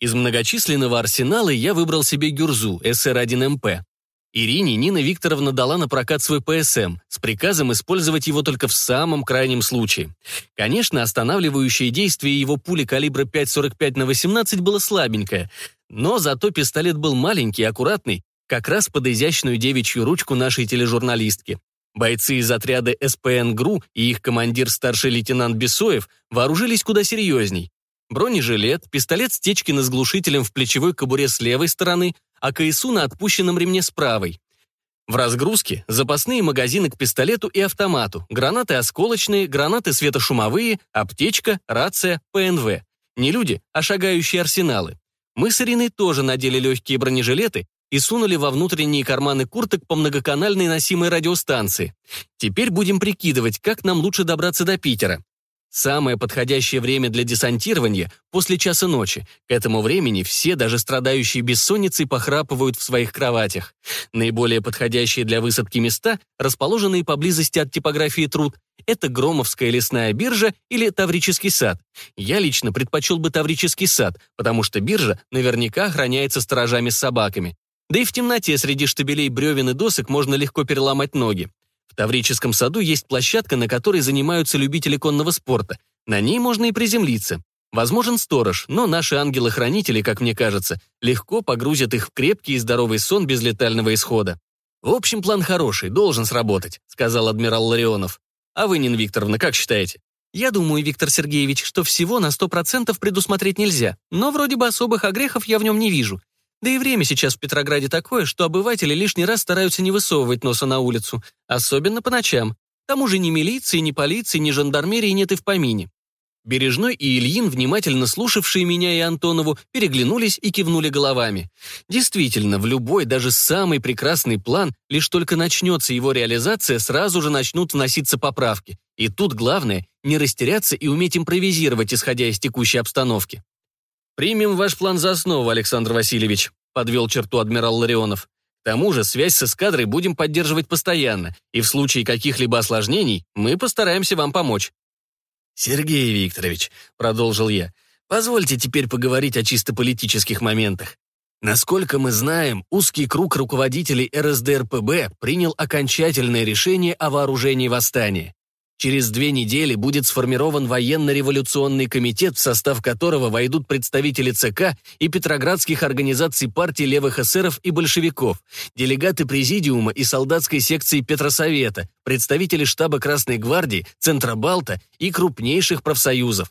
Из многочисленного арсенала я выбрал себе Гюрзу, СР-1МП. Ирине Нина Викторовна дала на прокат свой ПСМ с приказом использовать его только в самом крайнем случае. Конечно, останавливающее действие его пули калибра 5,45 на 18 было слабенькое, но зато пистолет был маленький аккуратный, как раз под изящную девичью ручку нашей тележурналистки. Бойцы из отряда СПН ГРУ и их командир старший лейтенант Бесоев вооружились куда серьезней. Бронежилет, пистолет Стечкина с глушителем в плечевой кобуре с левой стороны, а КСУ на отпущенном ремне с правой. В разгрузке запасные магазины к пистолету и автомату, гранаты осколочные, гранаты светошумовые, аптечка, рация, ПНВ. Не люди, а шагающие арсеналы. Мы с Ириной тоже надели легкие бронежилеты и сунули во внутренние карманы курток по многоканальной носимой радиостанции. Теперь будем прикидывать, как нам лучше добраться до Питера. Самое подходящее время для десантирования – после часа ночи. К этому времени все, даже страдающие бессонницей, похрапывают в своих кроватях. Наиболее подходящие для высадки места, расположенные поблизости от типографии труд, это Громовская лесная биржа или Таврический сад. Я лично предпочел бы Таврический сад, потому что биржа наверняка охраняется сторожами с собаками. Да и в темноте среди штабелей бревен и досок можно легко переломать ноги. В Таврическом саду есть площадка, на которой занимаются любители конного спорта. На ней можно и приземлиться. Возможен сторож, но наши ангелы-хранители, как мне кажется, легко погрузят их в крепкий и здоровый сон без летального исхода. «В общем, план хороший, должен сработать», — сказал адмирал Ларионов. «А вы, Нина Викторовна, как считаете?» «Я думаю, Виктор Сергеевич, что всего на сто процентов предусмотреть нельзя, но вроде бы особых огрехов я в нем не вижу. Да и время сейчас в Петрограде такое, что обыватели лишний раз стараются не высовывать носа на улицу, особенно по ночам. К тому же ни милиции, ни полиции, ни жандармерии нет и в помине. Бережной и Ильин, внимательно слушавшие меня и Антонову, переглянулись и кивнули головами. Действительно, в любой, даже самый прекрасный план, лишь только начнется его реализация, сразу же начнут вноситься поправки. И тут главное — не растеряться и уметь импровизировать, исходя из текущей обстановки. «Примем ваш план за основу, Александр Васильевич», — подвел черту адмирал Ларионов. К тому же связь с эскадрой будем поддерживать постоянно, и в случае каких-либо осложнений мы постараемся вам помочь. «Сергей Викторович», — продолжил я, — «позвольте теперь поговорить о чисто политических моментах. Насколько мы знаем, узкий круг руководителей РСДРПБ принял окончательное решение о вооружении восстания. Через две недели будет сформирован военно-революционный комитет, в состав которого войдут представители ЦК и петроградских организаций партий левых эсеров и большевиков, делегаты Президиума и солдатской секции Петросовета, представители штаба Красной гвардии, Центробалта и крупнейших профсоюзов.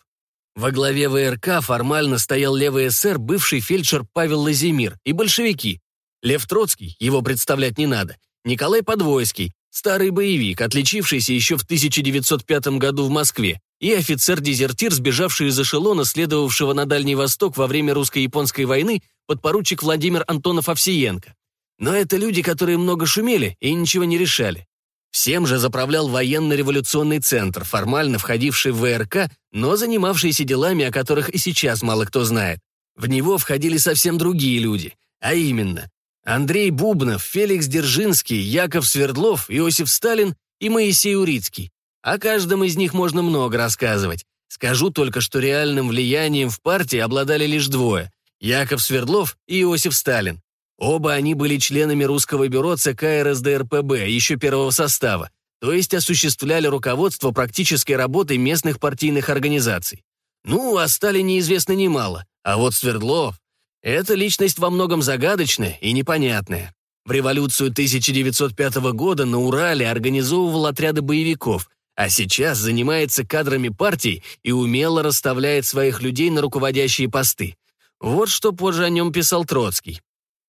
Во главе ВРК формально стоял левый эсер, бывший фельдшер Павел Лазимир и большевики. Лев Троцкий, его представлять не надо, Николай Подвойский, Старый боевик, отличившийся еще в 1905 году в Москве, и офицер-дезертир, сбежавший из эшелона, следовавшего на Дальний Восток во время русско-японской войны, подпоручик Владимир Антонов-Овсиенко. Но это люди, которые много шумели и ничего не решали. Всем же заправлял военно-революционный центр, формально входивший в ВРК, но занимавшийся делами, о которых и сейчас мало кто знает. В него входили совсем другие люди, а именно Андрей Бубнов, Феликс Держинский, Яков Свердлов, Иосиф Сталин и Моисей Урицкий. О каждом из них можно много рассказывать. Скажу только, что реальным влиянием в партии обладали лишь двое – Яков Свердлов и Иосиф Сталин. Оба они были членами русского бюро ЦК РСДРПБ еще первого состава, то есть осуществляли руководство практической работой местных партийных организаций. Ну, о Сталине известно немало, а вот Свердлов эта личность во многом загадочная и непонятная. В революцию 1905 года на Урале организовывал отряды боевиков, а сейчас занимается кадрами партий и умело расставляет своих людей на руководящие посты. Вот что позже о нем писал Троцкий.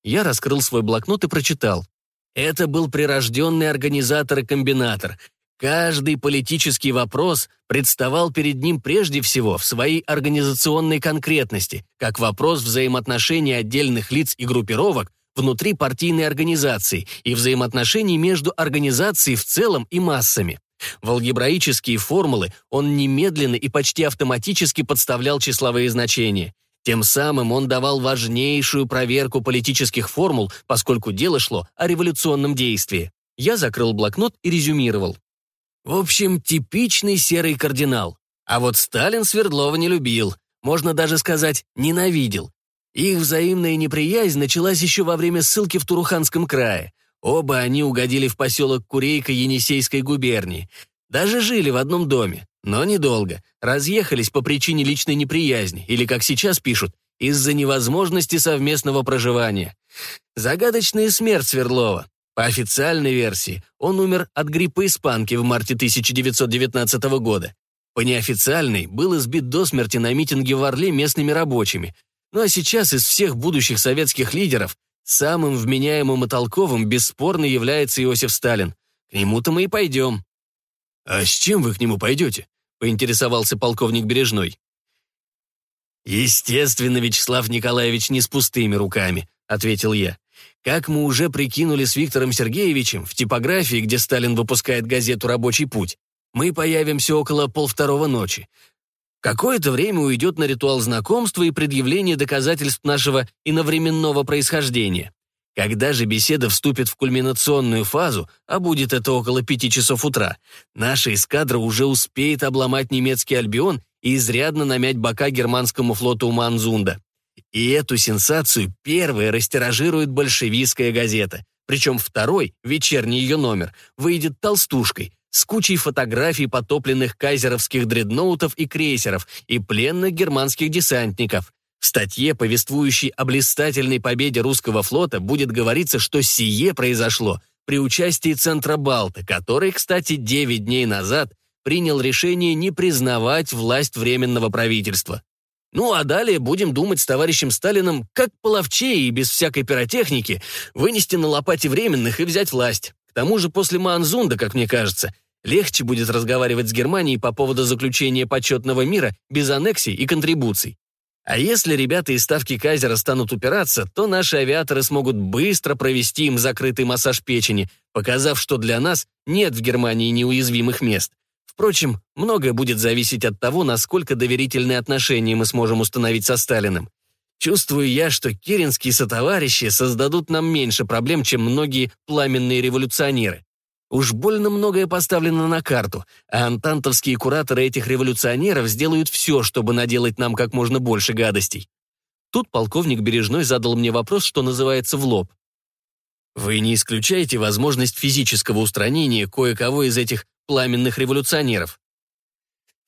Я раскрыл свой блокнот и прочитал. Это был прирожденный организатор и комбинатор, Каждый политический вопрос представал перед ним прежде всего в своей организационной конкретности, как вопрос взаимоотношений отдельных лиц и группировок внутри партийной организации и взаимоотношений между организацией в целом и массами. В алгебраические формулы он немедленно и почти автоматически подставлял числовые значения. Тем самым он давал важнейшую проверку политических формул, поскольку дело шло о революционном действии. Я закрыл блокнот и резюмировал. В общем, типичный серый кардинал. А вот Сталин Свердлова не любил, можно даже сказать, ненавидел. Их взаимная неприязнь началась еще во время ссылки в Туруханском крае. Оба они угодили в поселок Курейка Енисейской губернии. Даже жили в одном доме, но недолго. Разъехались по причине личной неприязни, или, как сейчас пишут, из-за невозможности совместного проживания. Загадочная смерть Свердлова. По официальной версии, он умер от гриппа испанки в марте 1919 года. По неофициальной, был избит до смерти на митинге в Орле местными рабочими. Ну а сейчас из всех будущих советских лидеров самым вменяемым и толковым бесспорно является Иосиф Сталин. К нему-то мы и пойдем. «А с чем вы к нему пойдете?» — поинтересовался полковник Бережной. «Естественно, Вячеслав Николаевич не с пустыми руками», — ответил я. Как мы уже прикинули с Виктором Сергеевичем, в типографии, где Сталин выпускает газету «Рабочий путь», мы появимся около полвторого ночи. Какое-то время уйдет на ритуал знакомства и предъявление доказательств нашего иновременного происхождения. Когда же беседа вступит в кульминационную фазу, а будет это около пяти часов утра, наша эскадра уже успеет обломать немецкий Альбион и изрядно намять бока германскому флоту Манзунда. И эту сенсацию первая растиражирует большевистская газета. Причем второй, вечерний ее номер, выйдет толстушкой, с кучей фотографий потопленных кайзеровских дредноутов и крейсеров и пленных германских десантников. В статье, повествующей о блистательной победе русского флота, будет говориться, что сие произошло при участии Центробалта, который, кстати, 9 дней назад принял решение не признавать власть Временного правительства. Ну а далее будем думать с товарищем Сталиным, как половчее и без всякой пиротехники вынести на лопате временных и взять власть. К тому же после Маанзунда, как мне кажется, легче будет разговаривать с Германией по поводу заключения почетного мира без аннексий и контрибуций. А если ребята из ставки Кайзера станут упираться, то наши авиаторы смогут быстро провести им закрытый массаж печени, показав, что для нас нет в Германии неуязвимых мест. Впрочем, многое будет зависеть от того, насколько доверительные отношения мы сможем установить со Сталиным. Чувствую я, что керенские сотоварищи создадут нам меньше проблем, чем многие пламенные революционеры. Уж больно многое поставлено на карту, а антантовские кураторы этих революционеров сделают все, чтобы наделать нам как можно больше гадостей. Тут полковник Бережной задал мне вопрос, что называется, в лоб. Вы не исключаете возможность физического устранения кое-кого из этих пламенных революционеров?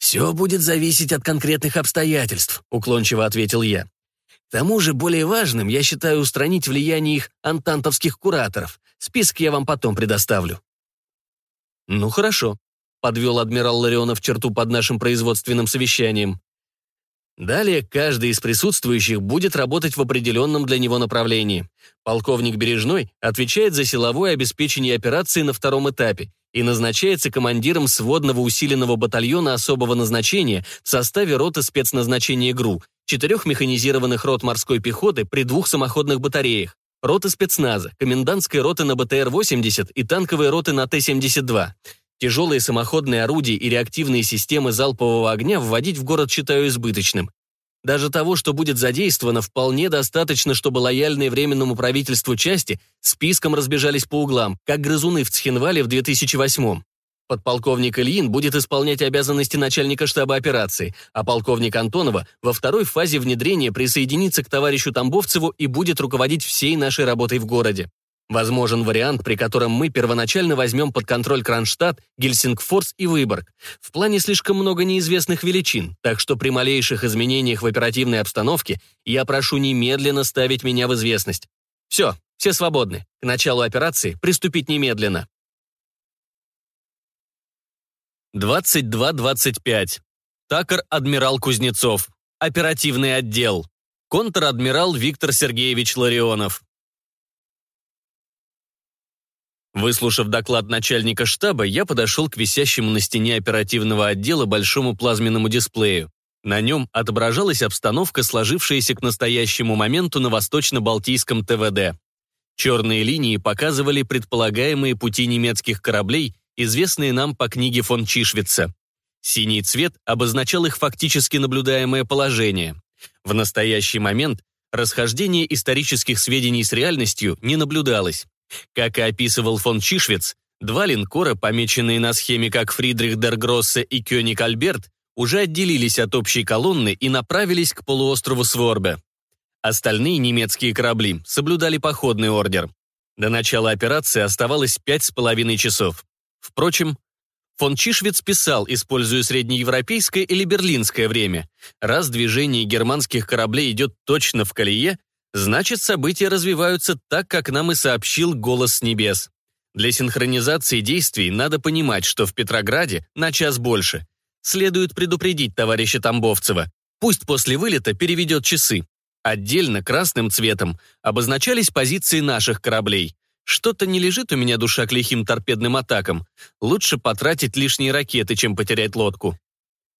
«Все будет зависеть от конкретных обстоятельств», — уклончиво ответил я. К тому же более важным я считаю устранить влияние их антантовских кураторов. Список я вам потом предоставлю. «Ну хорошо», — подвел адмирал Ларионов черту под нашим производственным совещанием. Далее каждый из присутствующих будет работать в определенном для него направлении. Полковник Бережной отвечает за силовое обеспечение операции на втором этапе и назначается командиром сводного усиленного батальона особого назначения в составе роты спецназначения ГРУ, четырех механизированных рот морской пехоты при двух самоходных батареях, роты спецназа, комендантской роты на БТР-80 и танковые роты на Т-72. Тяжелые самоходные орудия и реактивные системы залпового огня вводить в город считаю избыточным. Даже того, что будет задействовано, вполне достаточно, чтобы лояльные временному правительству части списком разбежались по углам, как грызуны в Цхинвале в 2008-м. Подполковник Ильин будет исполнять обязанности начальника штаба операции, а полковник Антонова во второй фазе внедрения присоединится к товарищу Тамбовцеву и будет руководить всей нашей работой в городе. Возможен вариант, при котором мы первоначально возьмем под контроль Кронштадт, Гельсингфорс и Выборг. В плане слишком много неизвестных величин, так что при малейших изменениях в оперативной обстановке я прошу немедленно ставить меня в известность. Все, все свободны. К началу операции приступить немедленно. 22.25. Такар-адмирал Кузнецов. Оперативный отдел. Контр-адмирал Виктор Сергеевич Ларионов. Выслушав доклад начальника штаба, я подошел к висящему на стене оперативного отдела большому плазменному дисплею. На нем отображалась обстановка, сложившаяся к настоящему моменту на Восточно-Балтийском ТВД. Черные линии показывали предполагаемые пути немецких кораблей известные нам по книге фон Чишвица. Синий цвет обозначал их фактически наблюдаемое положение. В настоящий момент расхождение исторических сведений с реальностью не наблюдалось. Как и описывал фон Чишвиц, два линкора, помеченные на схеме как Фридрих Дергроссе и Кёник Альберт, уже отделились от общей колонны и направились к полуострову Сворбе. Остальные немецкие корабли соблюдали походный ордер. До начала операции оставалось пять с половиной часов. Впрочем, фон Чишвиц писал, используя среднеевропейское или берлинское время. Раз движение германских кораблей идет точно в колее, значит события развиваются так, как нам и сообщил голос с небес. Для синхронизации действий надо понимать, что в Петрограде на час больше. Следует предупредить товарища Тамбовцева. Пусть после вылета переведет часы. Отдельно красным цветом обозначались позиции наших кораблей. Что-то не лежит у меня душа к лихим торпедным атакам. Лучше потратить лишние ракеты, чем потерять лодку.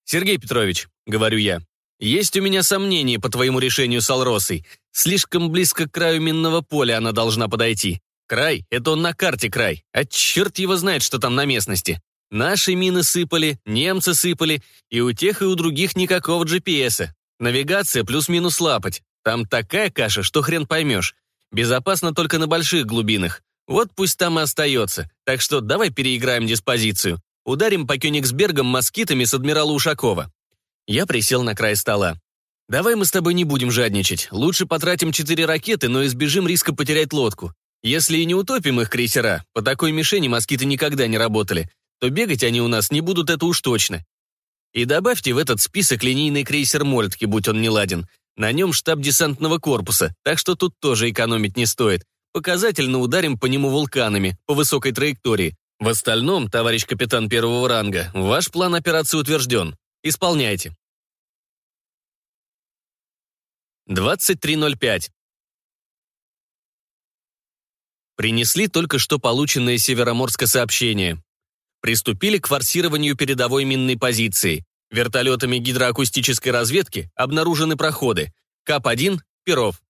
«Сергей Петрович», — говорю я, — «есть у меня сомнения по твоему решению с Алросой. Слишком близко к краю минного поля она должна подойти. Край — это он на карте край, а черт его знает, что там на местности. Наши мины сыпали, немцы сыпали, и у тех, и у других никакого GPS-а. Навигация плюс-минус лапать. Там такая каша, что хрен поймешь. Безопасно только на больших глубинах. Вот пусть там и остается. Так что давай переиграем диспозицию. Ударим по Кёнигсбергам москитами с адмирала Ушакова. Я присел на край стола. Давай мы с тобой не будем жадничать. Лучше потратим четыре ракеты, но избежим риска потерять лодку. Если и не утопим их крейсера, по такой мишени москиты никогда не работали, то бегать они у нас не будут, это уж точно. И добавьте в этот список линейный крейсер Мольтки, будь он не ладен. На нем штаб десантного корпуса, так что тут тоже экономить не стоит. Показательно ударим по нему вулканами, по высокой траектории. В остальном, товарищ капитан первого ранга, ваш план операции утвержден. Исполняйте. 23.05. Принесли только что полученное Североморское сообщение. Приступили к форсированию передовой минной позиции. Вертолетами гидроакустической разведки обнаружены проходы. КАП-1 – Перов.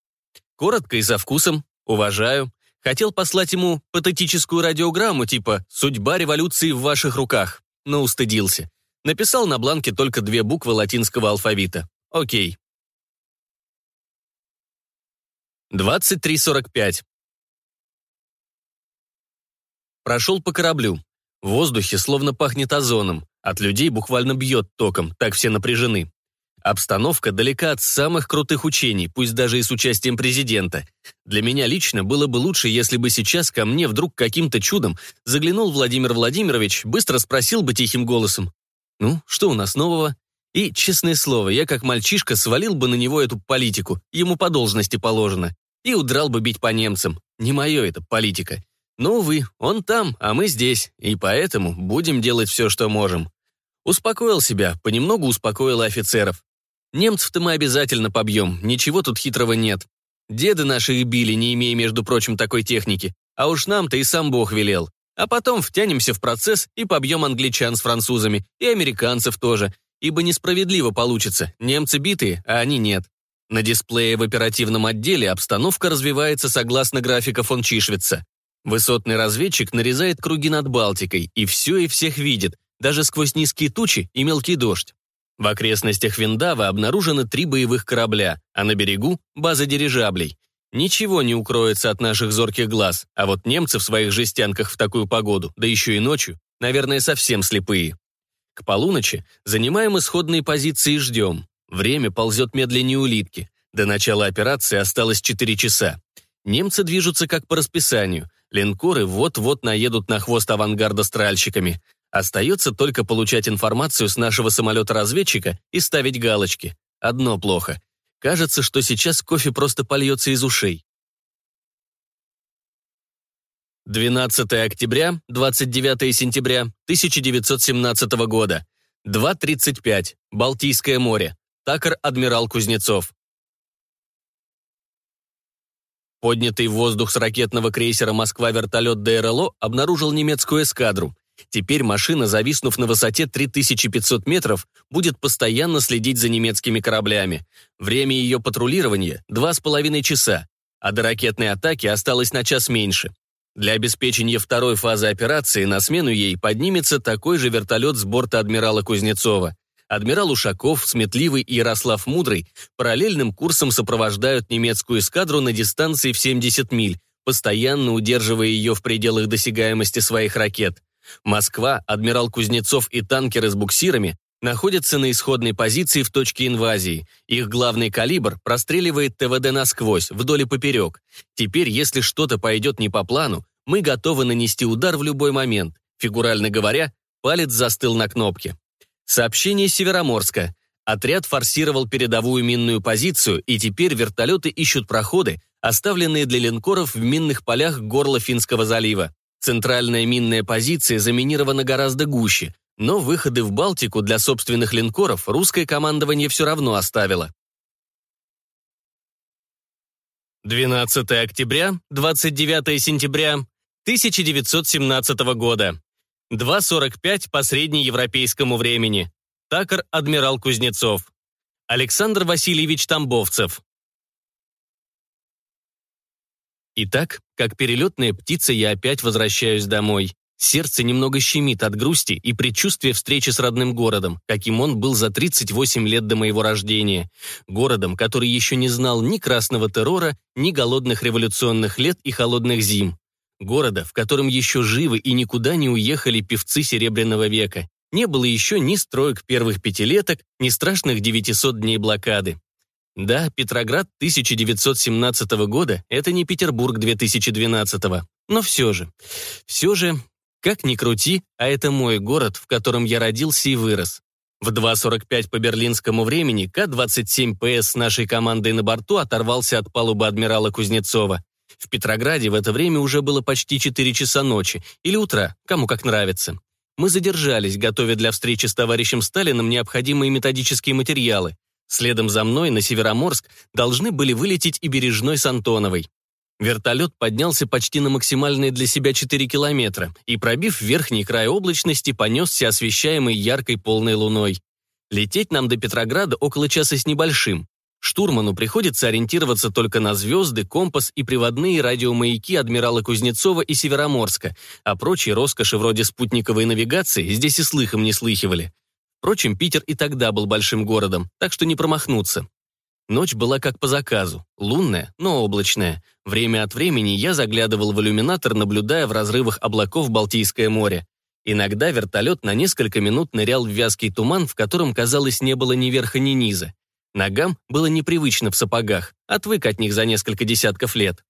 Коротко и со вкусом. Уважаю. Хотел послать ему патетическую радиограмму типа «Судьба революции в ваших руках», но устыдился. Написал на бланке только две буквы латинского алфавита. Окей. 23.45. Прошел по кораблю. В воздухе словно пахнет озоном. От людей буквально бьет током, так все напряжены. Обстановка далека от самых крутых учений, пусть даже и с участием президента. Для меня лично было бы лучше, если бы сейчас ко мне вдруг каким-то чудом заглянул Владимир Владимирович, быстро спросил бы тихим голосом. «Ну, что у нас нового?» И, честное слово, я как мальчишка свалил бы на него эту политику, ему по должности положено, и удрал бы бить по немцам. Не мое это политика. Но, увы, он там, а мы здесь, и поэтому будем делать все, что можем. Успокоил себя, понемногу успокоил офицеров. Немцев-то мы обязательно побьем, ничего тут хитрого нет. Деды наши их били, не имея, между прочим, такой техники. А уж нам-то и сам Бог велел. А потом втянемся в процесс и побьем англичан с французами, и американцев тоже, ибо несправедливо получится, немцы битые, а они нет. На дисплее в оперативном отделе обстановка развивается согласно графика фон Чишвица. Высотный разведчик нарезает круги над Балтикой, и все и всех видит, даже сквозь низкие тучи и мелкий дождь. В окрестностях Виндава обнаружены три боевых корабля, а на берегу — база дирижаблей. Ничего не укроется от наших зорких глаз, а вот немцы в своих жестянках в такую погоду, да еще и ночью, наверное, совсем слепые. К полуночи занимаем исходные позиции и ждем. Время ползет медленнее улитки. До начала операции осталось 4 часа. Немцы движутся как по расписанию, Линкоры вот-вот наедут на хвост авангарда с тральщиками. Остается только получать информацию с нашего самолета-разведчика и ставить галочки. Одно плохо. Кажется, что сейчас кофе просто польется из ушей. 12 октября, 29 сентября 1917 года. 2.35. Балтийское море. Такар адмирал Кузнецов. Поднятый в воздух с ракетного крейсера «Москва» вертолет ДРЛО обнаружил немецкую эскадру. Теперь машина, зависнув на высоте 3500 метров, будет постоянно следить за немецкими кораблями. Время ее патрулирования – два с половиной часа, а до ракетной атаки осталось на час меньше. Для обеспечения второй фазы операции на смену ей поднимется такой же вертолет с борта адмирала Кузнецова адмирал Ушаков, Сметливый и Ярослав Мудрый параллельным курсом сопровождают немецкую эскадру на дистанции в 70 миль, постоянно удерживая ее в пределах досягаемости своих ракет. Москва, адмирал Кузнецов и танкеры с буксирами находятся на исходной позиции в точке инвазии. Их главный калибр простреливает ТВД насквозь, вдоль и поперек. Теперь, если что-то пойдет не по плану, мы готовы нанести удар в любой момент. Фигурально говоря, палец застыл на кнопке. Сообщение Североморска. Отряд форсировал передовую минную позицию, и теперь вертолеты ищут проходы, оставленные для линкоров в минных полях горла Финского залива. Центральная минная позиция заминирована гораздо гуще, но выходы в Балтику для собственных линкоров русское командование все равно оставило. 12 октября, 29 сентября 1917 года. 2.45 по среднеевропейскому времени. Такар адмирал Кузнецов. Александр Васильевич Тамбовцев. Итак, как перелетная птица, я опять возвращаюсь домой. Сердце немного щемит от грусти и предчувствия встречи с родным городом, каким он был за 38 лет до моего рождения. Городом, который еще не знал ни красного террора, ни голодных революционных лет и холодных зим. Города, в котором еще живы и никуда не уехали певцы Серебряного века. Не было еще ни строек первых пятилеток, ни страшных 900 дней блокады. Да, Петроград 1917 года – это не Петербург 2012 -го. Но все же, все же, как ни крути, а это мой город, в котором я родился и вырос. В 2.45 по берлинскому времени К-27ПС с нашей командой на борту оторвался от палубы адмирала Кузнецова. В Петрограде в это время уже было почти 4 часа ночи или утра, кому как нравится. Мы задержались, готовя для встречи с товарищем Сталиным необходимые методические материалы. Следом за мной на Североморск должны были вылететь и Бережной с Антоновой. Вертолет поднялся почти на максимальные для себя 4 километра и, пробив верхний край облачности, понесся освещаемый яркой полной луной. Лететь нам до Петрограда около часа с небольшим. Штурману приходится ориентироваться только на звезды, компас и приводные радиомаяки адмирала Кузнецова и Североморска, а прочие роскоши вроде спутниковой навигации здесь и слыхом не слыхивали. Впрочем, Питер и тогда был большим городом, так что не промахнуться. Ночь была как по заказу, лунная, но облачная. Время от времени я заглядывал в иллюминатор, наблюдая в разрывах облаков Балтийское море. Иногда вертолет на несколько минут нырял в вязкий туман, в котором, казалось, не было ни верха, ни низа. Ногам было непривычно в сапогах, отвык от них за несколько десятков лет.